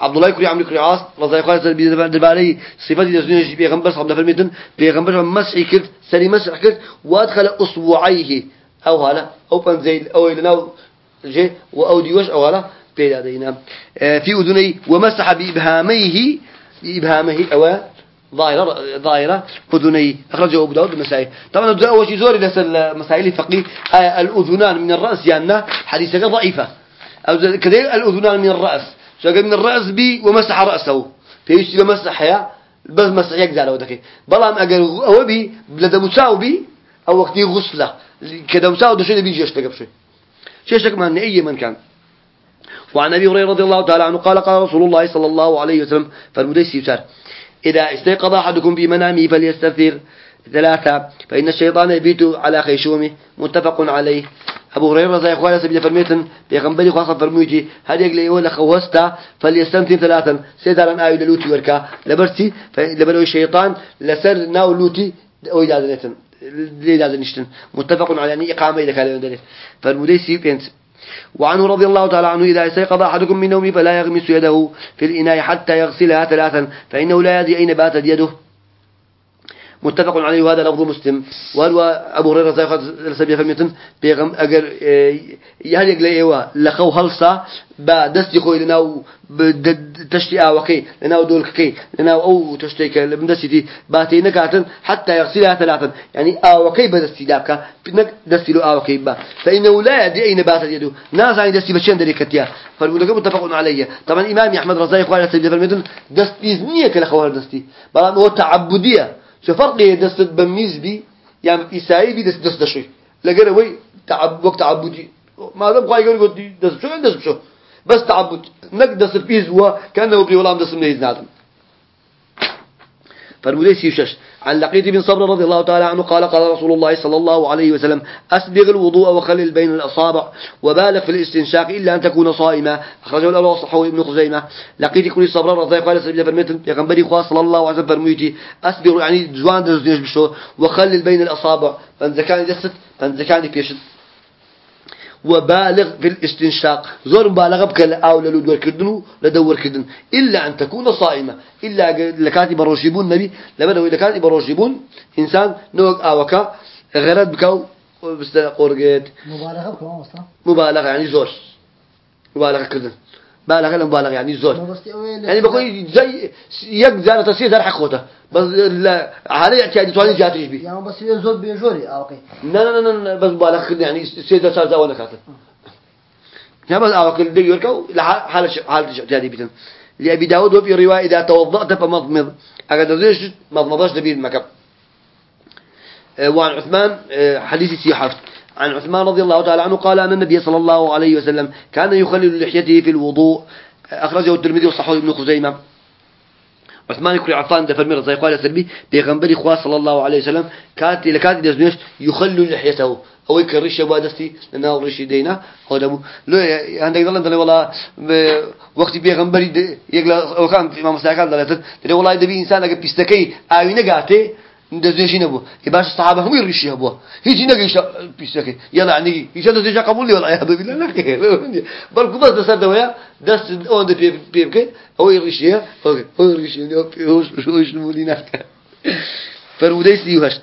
عبد الله يكري عمرو عاص رضي الله عنه دباري صفات دزنيش بيغمبر صاحب فرميتن بيغمبر مسح كرت سري مسح كرت وادخل اصبعيه أو هلا أو بنزيل أو لنا جي أو ديوش أو هلا بيدا دينا. آه، في أذني ومسح بإبهاميه بابهامه أو ظاهرة ظاهرة أذني. أخرجه أبو داود المسائل طبعا أول شيء زوري لس المسائل الفقهي آه، الأذنان من الرأس يعني حديثة ضعيفة. أو كذلك الأذنان من الرأس. شاقل من الرأس بي ومسح رأسه. فيشتي بمسح يا؟ بس مسح يقزع له ذكي بلام أجر هو بي بلد مساو بي أو وقت غسلة كذا مساو ده بيجي يشتغل شيء شيء شك من أي من كان. وعن أبي هريرة رضي الله تعالى عنه قال قال رسول الله صلى الله عليه وسلم فالمديس يسار إذا استيقظ أحدكم في منامه فليستغفر ثلاثة فإن الشيطان يبيت على خيشومه. متفق عليه. أبو هريرة زي أخوانا سبيل فرميتن بيغنبري خاصة فرميجي هل يقلي يقول خوستا فليستمتن ثلاثا سيدارا آيو للوتي وركا لبرتي لبلو الشيطان لسر ناو لوتي أو إدادنتن لإدادنشتن متفق على أن إقامة إذا كان يدري فالمديسي بينت وعنه رضي الله تعالى عنه إذا استيقظ أحدكم من نومه فلا يغمس يده في الإناء حتى يغسلها ثلاثا فإنه لا يدري أين باتت يده. متفق عليه. وهذا لفظ مسلم. وهو أبو هريرة زي سبيه فميتن بيغم أجر يهل يقول إيوا لخو هلسا بدست خوي لناو تشتي آوكي لناو دول كي لناو أو تشتي كلمدستي باتي نكاتن حتى يغسلها ثلاثا. يعني آوكي بدستي دابك نك دستي له آوكي با. فإنه لا يدري أين باتت يده. ناس عين دستي بشين كتيا. فالمدقة متفق عليه. طبعا إمام أحمد الله عنه سبيه فميتن دست إذنية كلخو هالدستي بلان هو تعبدية. شو فرق دست بميز بي يعني إسائي بي دست دست شوي لقرا وي تعب وقت تعبدي ما دام قاي يقول دست شو دست شو بس تعبد نقدس البيز هو كأنه بري ولا مدس من نادم فرمودي سيوشش عن لقيت بن صبر رضي الله تعالى عنه قال قال رسول الله صلى الله عليه وسلم أسبغ الوضوء وخلل بين الأصابع وبالغ في الاستنشاق إلا أن تكون صائما أخرجه الأول وصححه ابن خزيمة. لقيت كل صبر رضي الله قال سبيل فرميت يغنبري خواص صلى الله عليه وسلم فرميتي أسبغ يعني جوان دزنيش بشو. وخلل بين الأصابع. فانزكاني دست فانزكاني بيشت وبالغ في الاستنشاق زور مبالغة بك أو لدور كردن لدور كردن إلا أن تكون صائمة إلا لكاتي بروشيبون نبي لما لكاتي بروشيبون إنسان نوق أوكا غرد بكو بس قرقت مبالغة بكم أصلا مبالغة يعني زور مبالغة كردن بالغ لا مبالغ يعني زور يعني بقول زي يك زارة تصير دار حقوته بس لا على اعتيادي تواني جاتريش بي؟ يعني بس يزور بيجوري أوكي. لا لا لا لا بس كردن يعني سيدة صار زاونا كاتل. يعني بس أوكل دي يركو حالة حالة اعتيادي بيتن. لأبي داود وفي رواية إذا توضأت فمضمض. أقدر زيش مضمضاش دبير المكب وعن عثمان حديث سيحف عن عثمان رضي الله تعالى عنه قال أن النبي صلى الله عليه وسلم كان يخلل لحيته في الوضوء. أخرجه الترمذي وصححه ابن خزيمة. عثمان يكري عفان دفر مرة زي قال سربي بيغنبري خواه صلى الله عليه وسلم كانت لكات دزنيش يخلل لحيته. أو يكرش أبو دستي لأنه رشي دينا دبو لو عندك ظل أنت والله وقت بيغنبري يقلا وكان في إمام مساكال دلتت والله دبي إنسان لقى بيستكي آوينة قاتي دزنيش نبو يباش الصحابة هم يرشي أبوه هيجي نجيش بيستكي يلا يعني هيجي دزنيش قبول لي والله يا حبيبي لا لا بل كبر دست دوايا دست اون ده بيب بيبك هو يرشي أوكي هو يرشي هو شو شو مولينا فروديس يوهشت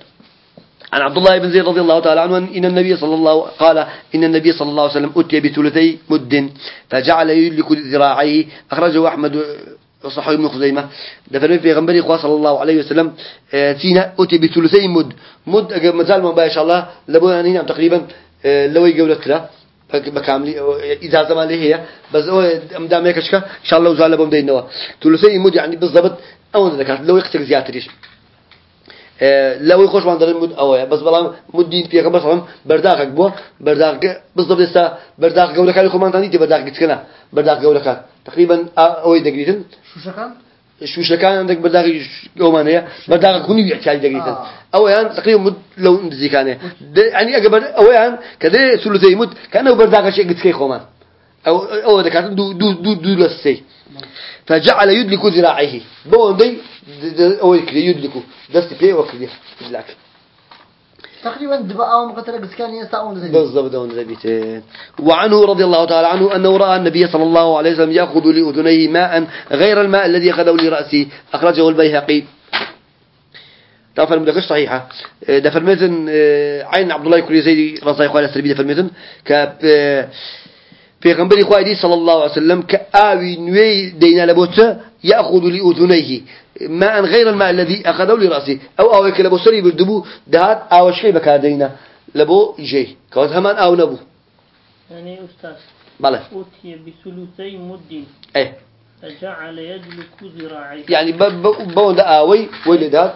عن عبد الله بن زيد رضي الله تعالى عنه إن النبي صلى الله قال إن النبي صلى الله عليه وسلم أتي بثلثي مد فجعل يدلك ذراعيه أخرجه أحمد صحيح ابن خزيمة. دفن في غنبري قوا صلى الله عليه وسلم سينا أتي بثلثي مد. مد مازال ما إن شاء الله لبو يعني نعم تقريبا لو يقولت له بكاملي إذا زمان هي. بس هو أمدام هيك إن شاء الله وزال بمدين نوا ثلثي مد يعني بالضبط أو ذكرت لو يقتل زيادة ليش؟ لەوەی خۆشمان دەڵێن بود ئەوەیە. بەس بەڵام مدین پێەکە بەسەڵم بەرداخک بووە. بەرداخکە بز دەبێستا بەرداخ گەورەکانی خۆمانتانی تێ بەرداخ گچکەە بەرداخ گەورەکان تقریبان ئەوەی دەگریتن. شوشەکان؟ شوشەکان هەندێک بەداغی گەمانەیە بەداغ کوونی چای دەگریتن. ئەوەیان تقریبا مد لەو نزیکانێ ئەنی ئەگە ئەوەیان کە دێ سولوتەی مد کە ئەو بەرداخەشێک گچکەی خۆمان. ئەوە دەکاتن دوو لە سەی فجعل يدلك ذراعيه. بوندي أو يكري يدلك. دست بيه وكري يدلك تقريبا دبا أو مقتل قد كان يستعون بالضبط دون ذبيته وعنه رضي الله تعالى عنه أنه رأى النبي صلى الله عليه وسلم يأخذ لأذنيه ماء غير الماء الذي أخذه لرأسه. أخرجه البيهقي. تعرف المدقش صحيحة. ده فرميتن عين عبد الله يكري زيدي رضي الله عنه السربي ده فرميتن كاب في غنبري خوادي صلى الله عليه وسلم كآوي نوي دينا لبوتا يأخذ لأذنيه ماء غير الماء الذي أخذه لرأسه. أو أو كلبو سري بالدبو دهات أو شيء بكادينا لبو جي كوز همان أو نبو. يعني أستاذ بلى أوتي بثلثي مد إيه يعني بوندا آوي ولدا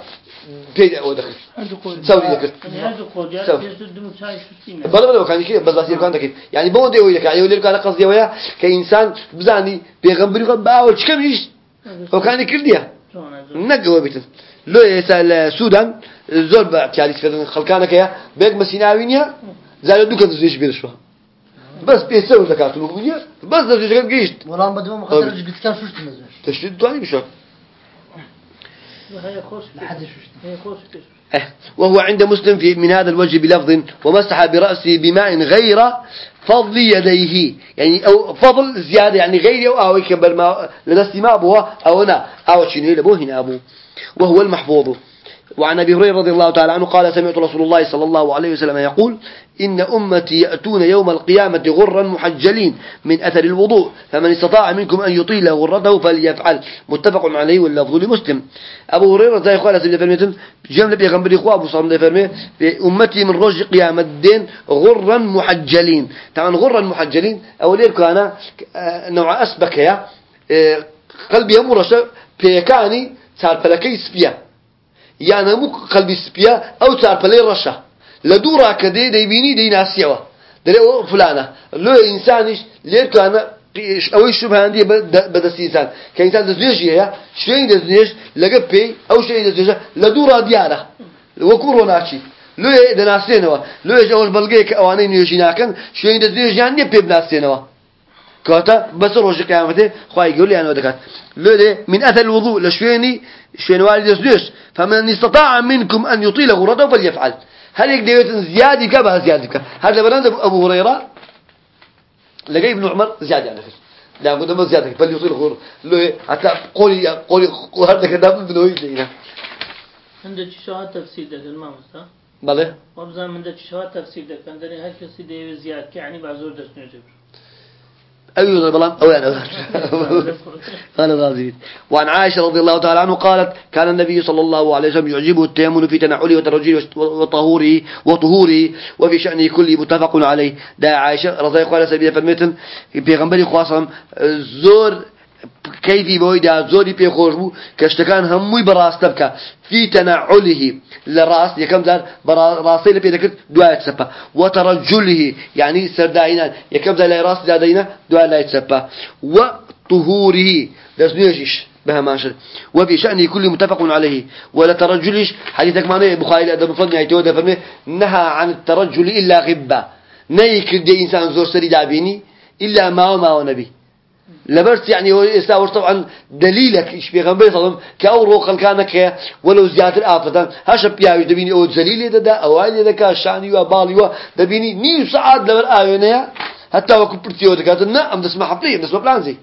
بيد أو دخل سوري دخل بلا بلا كان كذا بس لاسير كان دكتي يعني بوندا أوي دكتي يعني ولدا كان قصدي ويا كإنسان بزاني بيغمبري كان باو تشكم إيش هو كان كرديا نجوا بيتن لو يسأل السودان زور بقى يعني خلكانك يا بيك مسيناوينيا زالوا دوكا تزوج بيرشوا بس بيسوي زكاة المؤمنية بس ده زيش جيشت والله بدو مقتل قد كان شو شتمزوش تشديد دواني بشو وهي خوش لحد شو شتم هي خوش كيس إيه. وهو عند مسلم في من هذا الوجه بلفظ ومسح برأسه بماء غير فضل يديه. يعني أو فضل زيادة يعني غير أو أو كبر ما لدستي ما أبوه أو أنا. أو شنو؟ لبوه هنا أبوه. وهو المحفوظ. وعن أبي هريرة رضي الله تعالى عنه قال سمعت رسول الله صلى الله عليه وسلم يقول إن أمتي يأتون يوم القيامة غرا محجلين من أثر الوضوء فمن استطاع منكم أن يطيل غرته فليفعل. متفق عليه واللفظ لمسلم. أبو هريرة زي قال سيدنا فرميتن جملة بيغنبري إخوة أبو صلى الله أمتي من رجل قيامة الدين غرا محجلين. طبعا غرا محجلين أولير كان آه، نوع أسبك يا آه، قلبي مرشة بيكاني صار فلكي سبيا یان هەموو قەلبی سپیە ئەو چارپەلەی ڕەشە. لە دوو ڕاکە دێ دەیبینی دەیناسیەوە دەرێ ئەو فلانە. لۆ ئینسانیش لێتوانە ئەوەی شوبهاندیە بەدەستیزان کە ئینسان دەستێژیەیە شوێنی دەستێژ لەگە پێی ئەو شوێنی دەستێژە لە دوو ڕادیارە وەکو ڕۆناچی. لێ دەناسێنەوە. لێژ ئەوش بەڵگەیە کە ئەوانەی نوێژی ناکەن شوێنی دەستێژیان نیە پێ بناسێنەوە. کەواتە بەس ڕۆژی قیامەتێ خی گەولیانەوە دەکات لێ من أثر الوضوء لشويني شوێنواری دەستێش فمن استطاع منكم أن يطيل غرته فليفعل هل ديوت زيادة كبه زيادة كبه هذا بلند أبو هريرة لقى ابن عمر زيادة على فكرة لا قد ما زيادة فليطيل غرته له حتى قولي قولي هذا كلام من هو يدينا عندك شهادة تفسير ده المامسة بله. وابزان من عندك شهادة تفسير ده كان دني هاي كسي ده زيادة يعني بعزور دست أيوة بلان أو يعني قال الغازي وعن عائشة رضي الله تعالى عنه قالت كان النبي صلى الله عليه وسلم يعجبه التيمم في تنعله وترجله وطهوره وطهوره وفي شأنه كله متفق عليه. دا عائشة رضي الله عنها سبيل فرميتن بيغنبري خواصم زور كيفي بويدا زوري بي خوش بو كشتكان هموي براس تبكى. في تنعله لراس يكم زار راسي لبي ذكر دعاء تسبى. وترجله يعني سرداينا يكم زار راس زادينا دعاء لا يتسبى. وطهوره ماشر وفي شأنه كل متفق عليه. ولا ترجلش حديثك معناه بخاري الأدب الفضل يعني تود فرمي نهى عن الترجل إلا غبة. نيك دي إنسان زور سري دابيني إلا ما وما ونبي. لبرت يعني استاور طبعا دليلك ايش بيغنبي صلم كاو روخل كانك ولو زيادر آفتان هاشا بياوش دبيني او دليل ددا او ايلي دكا شاني وابالي و دبيني نيو ساعات لبر آيونيا حتى وكو برتيو دكات نا ام دسمع حبلي ام دسمع بلانزي.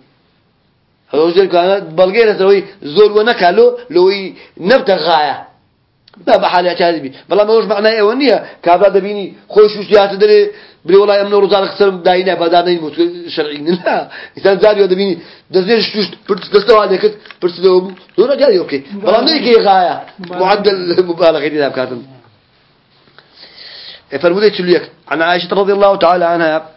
هذا وجل كان بلغير زور ونكالو لوي نبت غايه ما بحال اعتراضي بلا ما وش معناه اونيه كابلا دبيني خوش وش جات دري بلي والله امن روزار قسم داينا بدانا يموت شرعي لا انسان زاد دبيني دزيش شوش دستوا عليك برتدو دورا جاي أوكي بلا ما يجي غايه معدل مبالغه دي كاتم فرمودي تشليك عن عائشة رضي الله تعالى عنها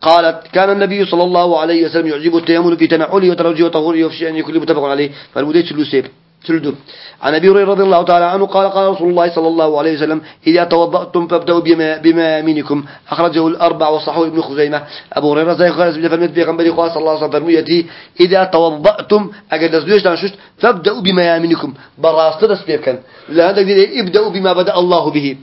قالت كان النبي صلى الله عليه وسلم يعجب التيمم في تنعله وتروجه وطهوره وفي شأنه كل متفق عليه فالمدير تلوسيب تلدو عن أبي هريرة رضي الله تعالى عنه قال قال رسول الله صلى الله عليه وسلم إذا توضأتم فابدأوا بما, بما يمينكم أخرجه الأربع وصحوه ابن خزيمة. أبو هريرة زي خالص بن فرميت في غنبري قال صلى الله عليه وسلم فرميتي إذا توضأتم أجد أزدوش تنشوش فابدأوا بما يمينكم براست تسبيبكا لهذا إبدأوا بما بدأ الله به.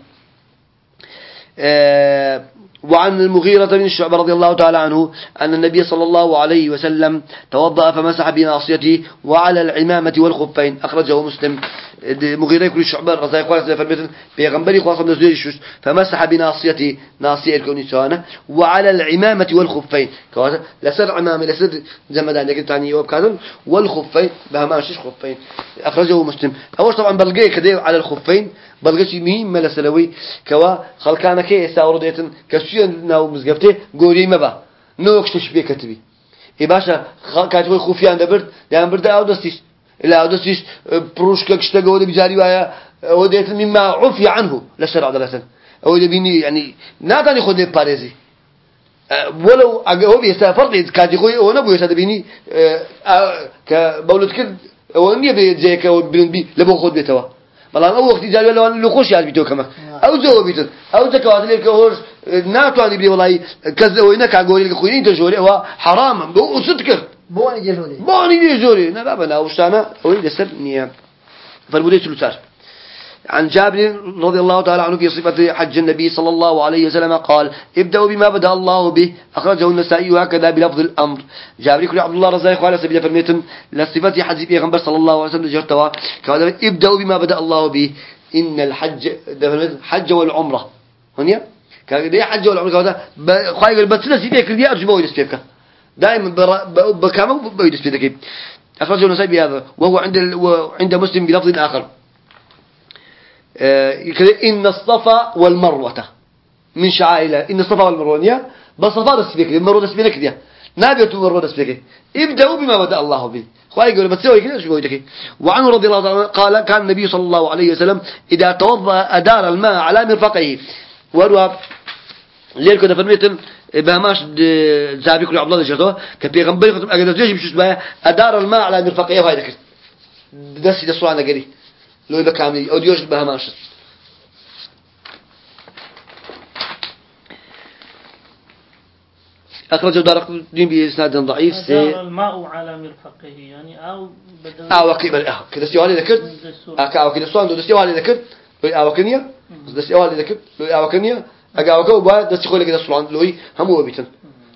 آه وعن المغيرة بن الشعب رضي الله تعالى عنه أن النبي صلى الله عليه وسلم توضأ فمسح بناصيته وعلى العمامة والخفين. أخرجه مسلم. مغيرة كل الشعب رضي الله عنه بيغنبري خاصة من الزوج فمسح بناصيته ناصية الكوني سوانا وعلى العمامة والخفين. لسر عمامة لسر زمدان لكن تعني وبكاتن والخفين بهماشش خفين. أخرجه مسلم. أول طبعا بلقيه كده على الخفين؟ بەڵگەی مهمە لە سەلەوەی کەوا خەڵکانەکە ئێستا ڕۆدێتن کە سوێن ناو مزگەفتێ گۆری مەبە. نەوەک شتش پێکەتبی ئی باشە کاتەوەی خوفیان دەبرد دایان بردە ئەو دەستیش. إلا ئەو دەستیش پرۆشکە کشتە گەورە بجاری وایە ئەوە دێتن مما عفی عنه لە شەرع دەبێتن ئەوەی دەبینی ینی ناتانی خۆ دێ پارێزی. ولو ئەگەەوە ئێستا فەرقی کاتی خۆی ئەوە نەبوو ئێستا دەبینی کە بەولت کرد ئەوە نییە بێ جەیەکەەوە برنبی لە بۆ خۆت بێتەوە. بەڵام ئەو وەختی جاری لەوان لە خۆش یاد بیتەوە کەمە. ئەو جەوە بیتن ئەو جەکەواتە لێکە هۆش ناتوانانی بێ وڵی کەس ئەوەی نەکا گۆری لە خوێنی دەژۆری ئەوە حرامە. بۆ ئوسد کرد. بۆنی جێژۆری بۆنی دێ زۆری نەبا بە ناوشتانە ئەوەی لەسەر نییە. فرمودەی چلوسار عن جابر رضي الله تعالى عنه في صفة حج النبي صلى الله عليه وسلم قال ابدأوا بما بدأ الله به أخرجه النسائي هكذا بلفظ الأمر. جابر كل عبد الله رضي الله سبيل فرميتم لصفة حج بيغمبر صلى الله عليه وسلم جرتوا كذا ابدأوا بما بدأ الله به إن الحج حج والعمرة. هنيا؟ كذا حج والعمرة. كذا خايف بس نسي بيك دي أرجو بويدس بيك. دائما بكامل بيك أخرجه النسائي بهذا وهو عند عند مسلم بلفظ آخر. إن الصفا والمروة. من شعائر إن الصفا والمروة. بصفا دسبيك المروة دسبيك دي نابية المروة دسبيك ابدأوا بما بدأ الله به. خواهي يقول بتسوي كده شو بيقول وعنه رضي الله عنه قال كان النبي صلى الله عليه وسلم إذا توضأ أدار الماء على مرفقه. وروى ليل كده فرميتم بهماش زابي كل عبد الله جدو كبيغمبر ختم أجد زوجي بشو اسمه أدار الماء على مرفقه. وهاي ذكر. دسي دسوانا قري. لو يبقى كامل أو ديوش بهماش أخرجه دار قطني بإسناد ضعيف سي الماء على مرفقه يعني أو بدل أو كيف آه كده سيوالي ذكرت أكا أو كده سوان دو سيوالي ذكرت لو أو كنيا ده سيوالي ذكرت لو أو كنيا أكا أو كده وبعد ده سيقول كده سوان لو هم هو بيتن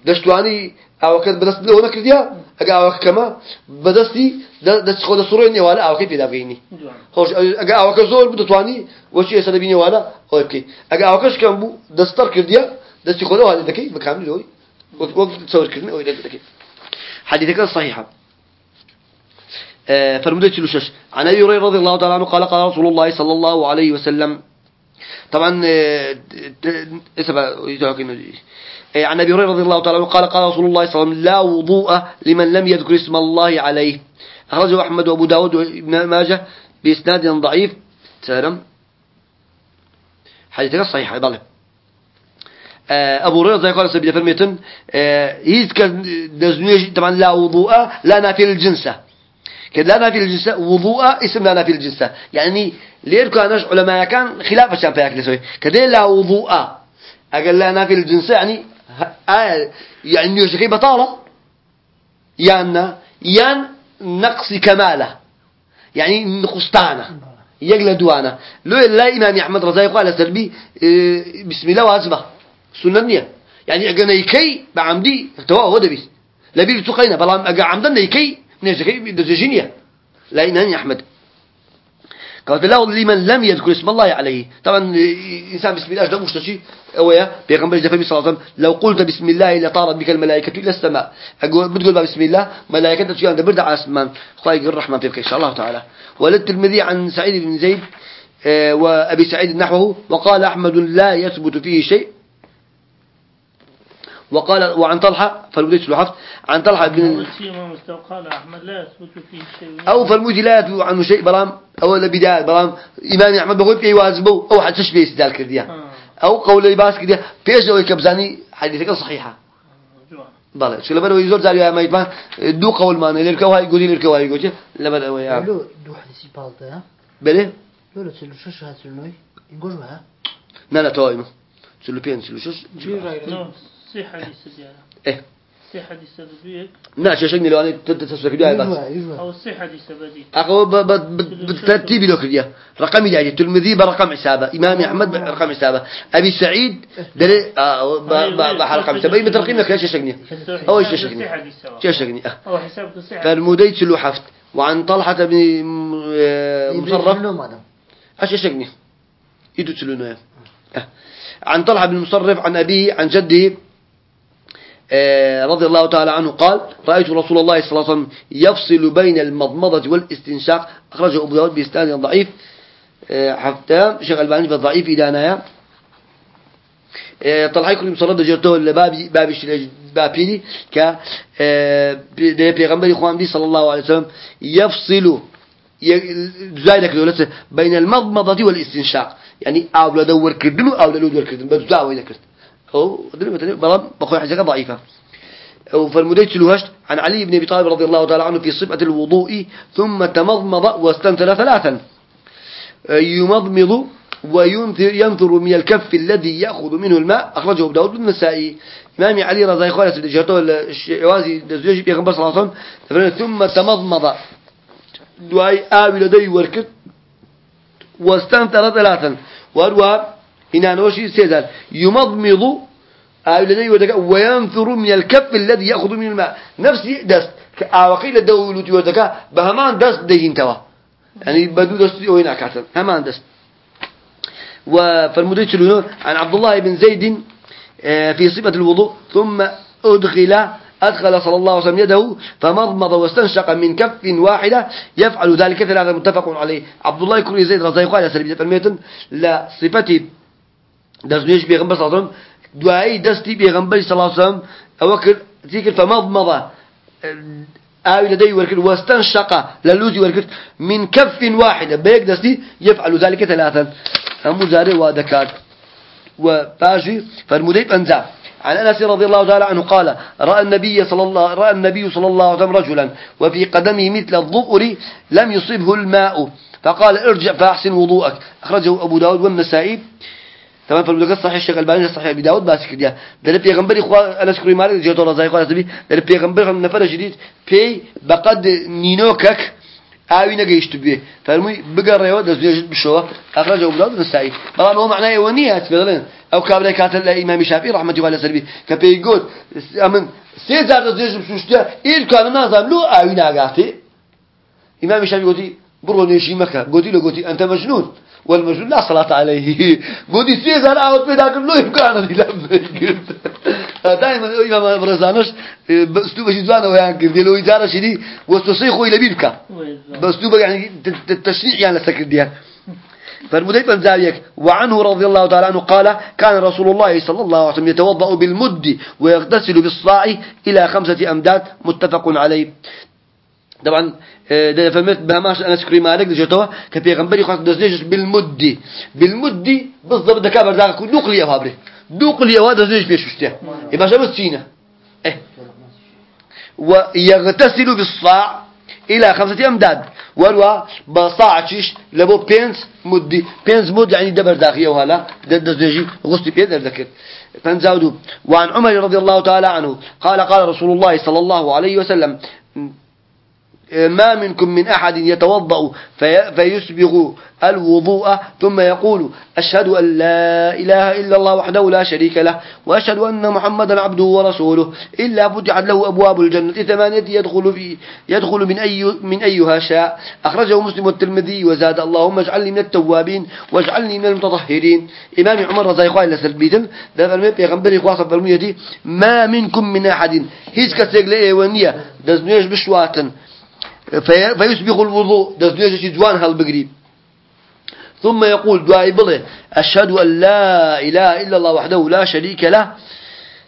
ده سواني أو كده بدس له هناك ديا أكا أو كما بدستي ده ده سيقول ده سورين ولا أو كيف يدا بيني خوش أجا أو كزول بدو تواني وشي يسد بيني ولا هو يبكي أجا أو كش كم بو دستر كرديا دستي خلوه هذا ذكي بكامل لوي وقت تصور كردنا ويدا ذكي حديثك صحيحة آه، فرمدت لشش عن أبي هريرة رضي الله تعالى عنه قال قال رسول الله صلى الله عليه وسلم طبعا آه، اسمع آه، عن أبي هريرة رضي الله تعالى عنه قال قال رسول الله صلى الله عليه وسلم لا وضوء لمن لم يذكر اسم الله عليه. أخرجه أحمد وأبو داود وابن ماجه بإسناد ضعيف. سلام. حديثك صحيح ضل أبو هريرة قال سبيل فرميتن يذكر دزنيج طبعا لا وضوء لا نافي الجنسة كده لا نافي الجنسة وضوء اسم لا نافي الجنسة يعني ليه كانش علماء كان خلاف الشام في أكل سوي كده لا وضوء أقل لا نافي الجنسة يعني آه يعني يشكي بطالة. يعني يان نقص كماله. يعني نقصتانه. يقل دوانا. لو لا إمام أحمد رضي قال سلبي إيه، بسم الله وازمة سننية يعني أجا كي بعمدي توا هو دبي لبي تقينا بلام أجا عمدنا يكي نجكي بدزجينية لا إمام أحمد. قالت له لمن لم يذكر اسم الله عليه. طبعا إنسان بسم الله ده مش شيء أويا بيغمبر جفا صلى الله عليه وسلم لو قلت بسم الله لطارت بك الملائكة إلى السماء. أقول بتقول بسم الله ملائكة تشيان ده برد على السمان. خايق الرحمن فيك إن شاء الله تعالى. وللترمذي عن سعيد بن زيد آه، وأبي سعيد نحوه وقال أحمد لا يثبت فيه شيء. وقال وعن طلحة فالمدير الحفظ عن طلحة بن أو فالمدير لا يثبت عنه شيء برام أو البداية برام إمام أحمد بقول فيه واجبه أو حد تشبيه استدلال كرديا آه. أو قول لباس كرديا فيش أو يكبزاني حديثك صحيحة. بله شو لبنا ويزور زاري ما يتما دو قول ما نيل الكوا يقولي الكوا يقولي لبنا ويا لو دو حديثي بالده بله لو لا تلو شش هاتلنوي ينقول ها؟ لا لا تويمه شو بين شو شو نو سي حديث ديالا إيه. سي حديث بديك. لا شو شغني لو أنا تتسوق كده بس. يجوا يجوا أو سي حديث بديك. أقوى ب ب ب بترتيب له كده رقم يعني تلمذي برقم حسابه إمام أحمد برقم حسابه. أبي سعيد دري آه ب ب بحرقم حسابه. أي مترقم لك إيش شغني أو سوا إيش شغني أه أو حسابك سي حديث فالمديت شلو حفت وعن طلحة بن م- آه، مصرف. مادام إيش شغني يدو تلونه. عن طلحة بن مصرف عن أبيه عن جده. آه، رضي الله تعالى عنه قال رأيت رسول الله صلى الله عليه وسلم يفصل بين المضمضة والاستنشاق. أخرجه أبو داود بإسناد ضعيف. آه، حتى شيخ الباني في الضعيف إلى نايا طلحة يكون مصرد جرته لبابي بابي شل- بابيلي ك آه، بي- ده بيغمبر إخوان دي صلى الله عليه وسلم يفصل زايدك دولته بين المضمضة والاستنشاق. يعني أولا دور كردن أولا دور كردن بس دعوة إذا كرت. أو برام بقول حاجة ضعيفة. أو فالمديت الوهشت عن علي بن أبي طالب رضي الله تعالى عنه في صفة الوضوء ثم تمضمض واستنثر ثلاثا. يمضمض وينثر ينثر من الكف الذي يأخذ منه الماء. أخرجه أبو داود النسائي إمام علي رضي الله عنه جرته الشوازي دزوجي بيغمبر صلى ثم تمضمض. دعاي آوي لدي وركت واستنثر ثلاثا. وأروى هنا نوشي سيدان. يمضمض آوي لدي ودك وينثر من الكف الذي يأخذ من الماء. نفسي دست. كآوقيل دولتي ودك بهمان دست دهين توا. يعني بدو دست وين أكاتن همان دست. وفالمدرس له عن عبد الله بن زيد آه، في صفة الوضوء ثم أدخل أدخل صلى الله عليه وسلم يده فمضمض واستنشق من كف واحدة. يفعل ذلك ثلاثة متفق عليه. عبد الله يكون زيد رضي الله عنه سلبية فرميتن لا دزنيش بيغمبر صلى الله عليه وسلم دعائي دستي بيغمبر صلى الله عليه وسلم أوكر ذكر فمضمض آوي لدي وركد واستنشق للوزي وركد من كف واحدة بيك دستي يفعل ذلك ثلاثا. هم زاري ودكات وباجي فالمديب أنزع عن أنس رضي الله تعالى عنه قال رأى النبي صلى الله رأى النبي صلى الله عليه وسلم رجلا وفي قدمه مثل الظفر لم يصبه الماء. فقال ارجع فأحسن وضوءك. أخرجه أبو داود والنسائي. طبعا فرمودك صحيح الشيخ الباني صحيح ابي داود بس كده ده بيغمبري خوا أنا شكري مالك جيت الله زي خلاص بي ده بيغمبر من نفر جديد بي بقد نينوكك آوي نجيشت بيه فرمي بقرا يود زوجت بشوا أخرجه أبو داود النسائي طبعا هو معناه يونيات بدلين أو كابلا كاتل الإمام الشافعي رحمة الله عليه سلبي كبي يقول أمن سيزار زوجت بشوشته إيه كان نازم لو آوي ناقاتي إمام الشافعي قلتي برو نيشي مكة قلتي له قلتي أنت مجنون. والمجنون لا صلاة عليه. قلتي سيزار أعود بيدا كل له إمكانه دائما إمام برزانش بأسلوب جزوانه ويان كيف لو إدارة شدي وستصيخه إلى بيبكى بأسلوب يعني التشريع يعني لسكر ديها فالمدير بن زاويك وعنه رضي الله تعالى عنه قال كان رسول الله صلى الله عليه وسلم يتوضأ بالمد ويغتسل بالصاع إلى خمسة أمداد متفق عليه طبعا ده فهمت بهماش أنا سكري مالك دجتوا كبيغمبري خاص دزنيش بالمد بالمد بالضبط ده كابر ذاك دوق لي فابري دوق لي هذا دزنيش بيش وشته يبقى شبه سينا آه. ويغتسل بالصاع إلى خمسة امداد. ولوا بصاعتش لبو بينز مدي بينز مد يعني دبر داخيه وهلا دزنيجي غسل بيد ذكر فنزاودوا وعن عمر رضي الله تعالى عنه قال قال رسول الله صلى الله عليه وسلم ما منكم من أحد يتوضأ في فيسبغ الوضوء ثم يقول أشهد أن لا إله إلا الله وحده لا شريك له وأشهد أن محمدا عبده ورسوله إلا فتحت له أبواب الجنة ثمانية يدخل في يدخل من أي من أيها شاء. أخرجه مسلم والترمذي وزاد اللهم اجعلني من التوابين واجعلني من المتطهرين. إمام عمر رضي الله عنه ذا فرمي بيغمبري خواصة فرميتي ما منكم من أحد هيز كسيق لئي ونية دزنيش بشواتن في فيسبغ الوضوء. دزنيش جوان هالبقري ثم يقول دعاء بله أشهد أن لا إله إلا الله وحده لا شريك له.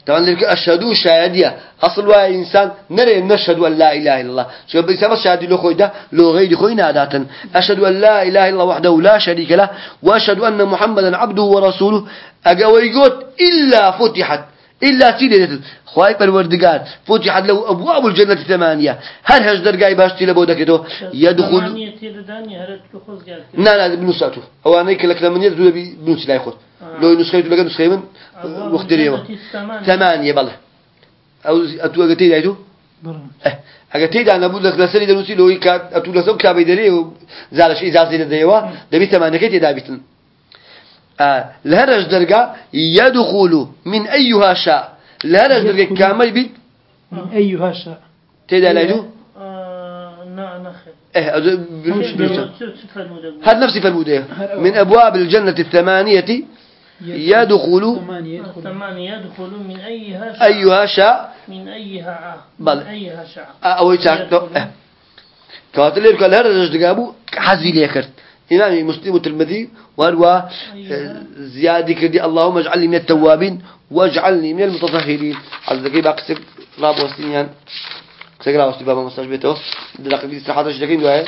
طبعا ذلك أشهدوا شهادية. أصل واحد إنسان نرى نشهد أن لا إله إلا الله. شو بيسمى شهادي لو خوي ده لو غير خوي ناداتا. أشهد أن لا إله إلا الله وحده لا شريك له. وأشهد أن محمدا عبده ورسوله. أجا يقول إلا فتحت إلا سيدة خواهي بالوردقار فتحت له أبواب الجنة ثمانية هل هج درقاي باش تيلا بودكتو يدخل لا لا بنساته هو أنا كلك لما يدخل بنوس لا ياخذ لو نسخيت لقى نسخي من وقتريه ثمانية بله أو أتوا قتي دايتو آه أقتي ده أنا بقول لك لسني دنوسي لو يكاد أتوا لسه كابي دري زالش إذا زين ديوا دبي ثمانية كتي دابتن آه لهرج درجة يدخل من أيها شاء. لهرج درجة كامل بي؟ من أيها شاء. تيدا لايدو إيه هذا نفس فرموده من أبواب الجنة الثمانية يدخل ثمانية يدخل. من أيها شاء. أيها شاء. من أيها بل. من أيها شاء. أو يتعكتو كاتل يركا لهرج درجة أبو حزي ليكرت إمام مسلم والترمذي وهو زيادة كردي اللهم اجعلني من التوابين واجعلني من المتطهرين. على ذكي باقي سب راب وستين يعني سجل وستين بابا مستشفى بيته. دلقي استراحة شدكين دواء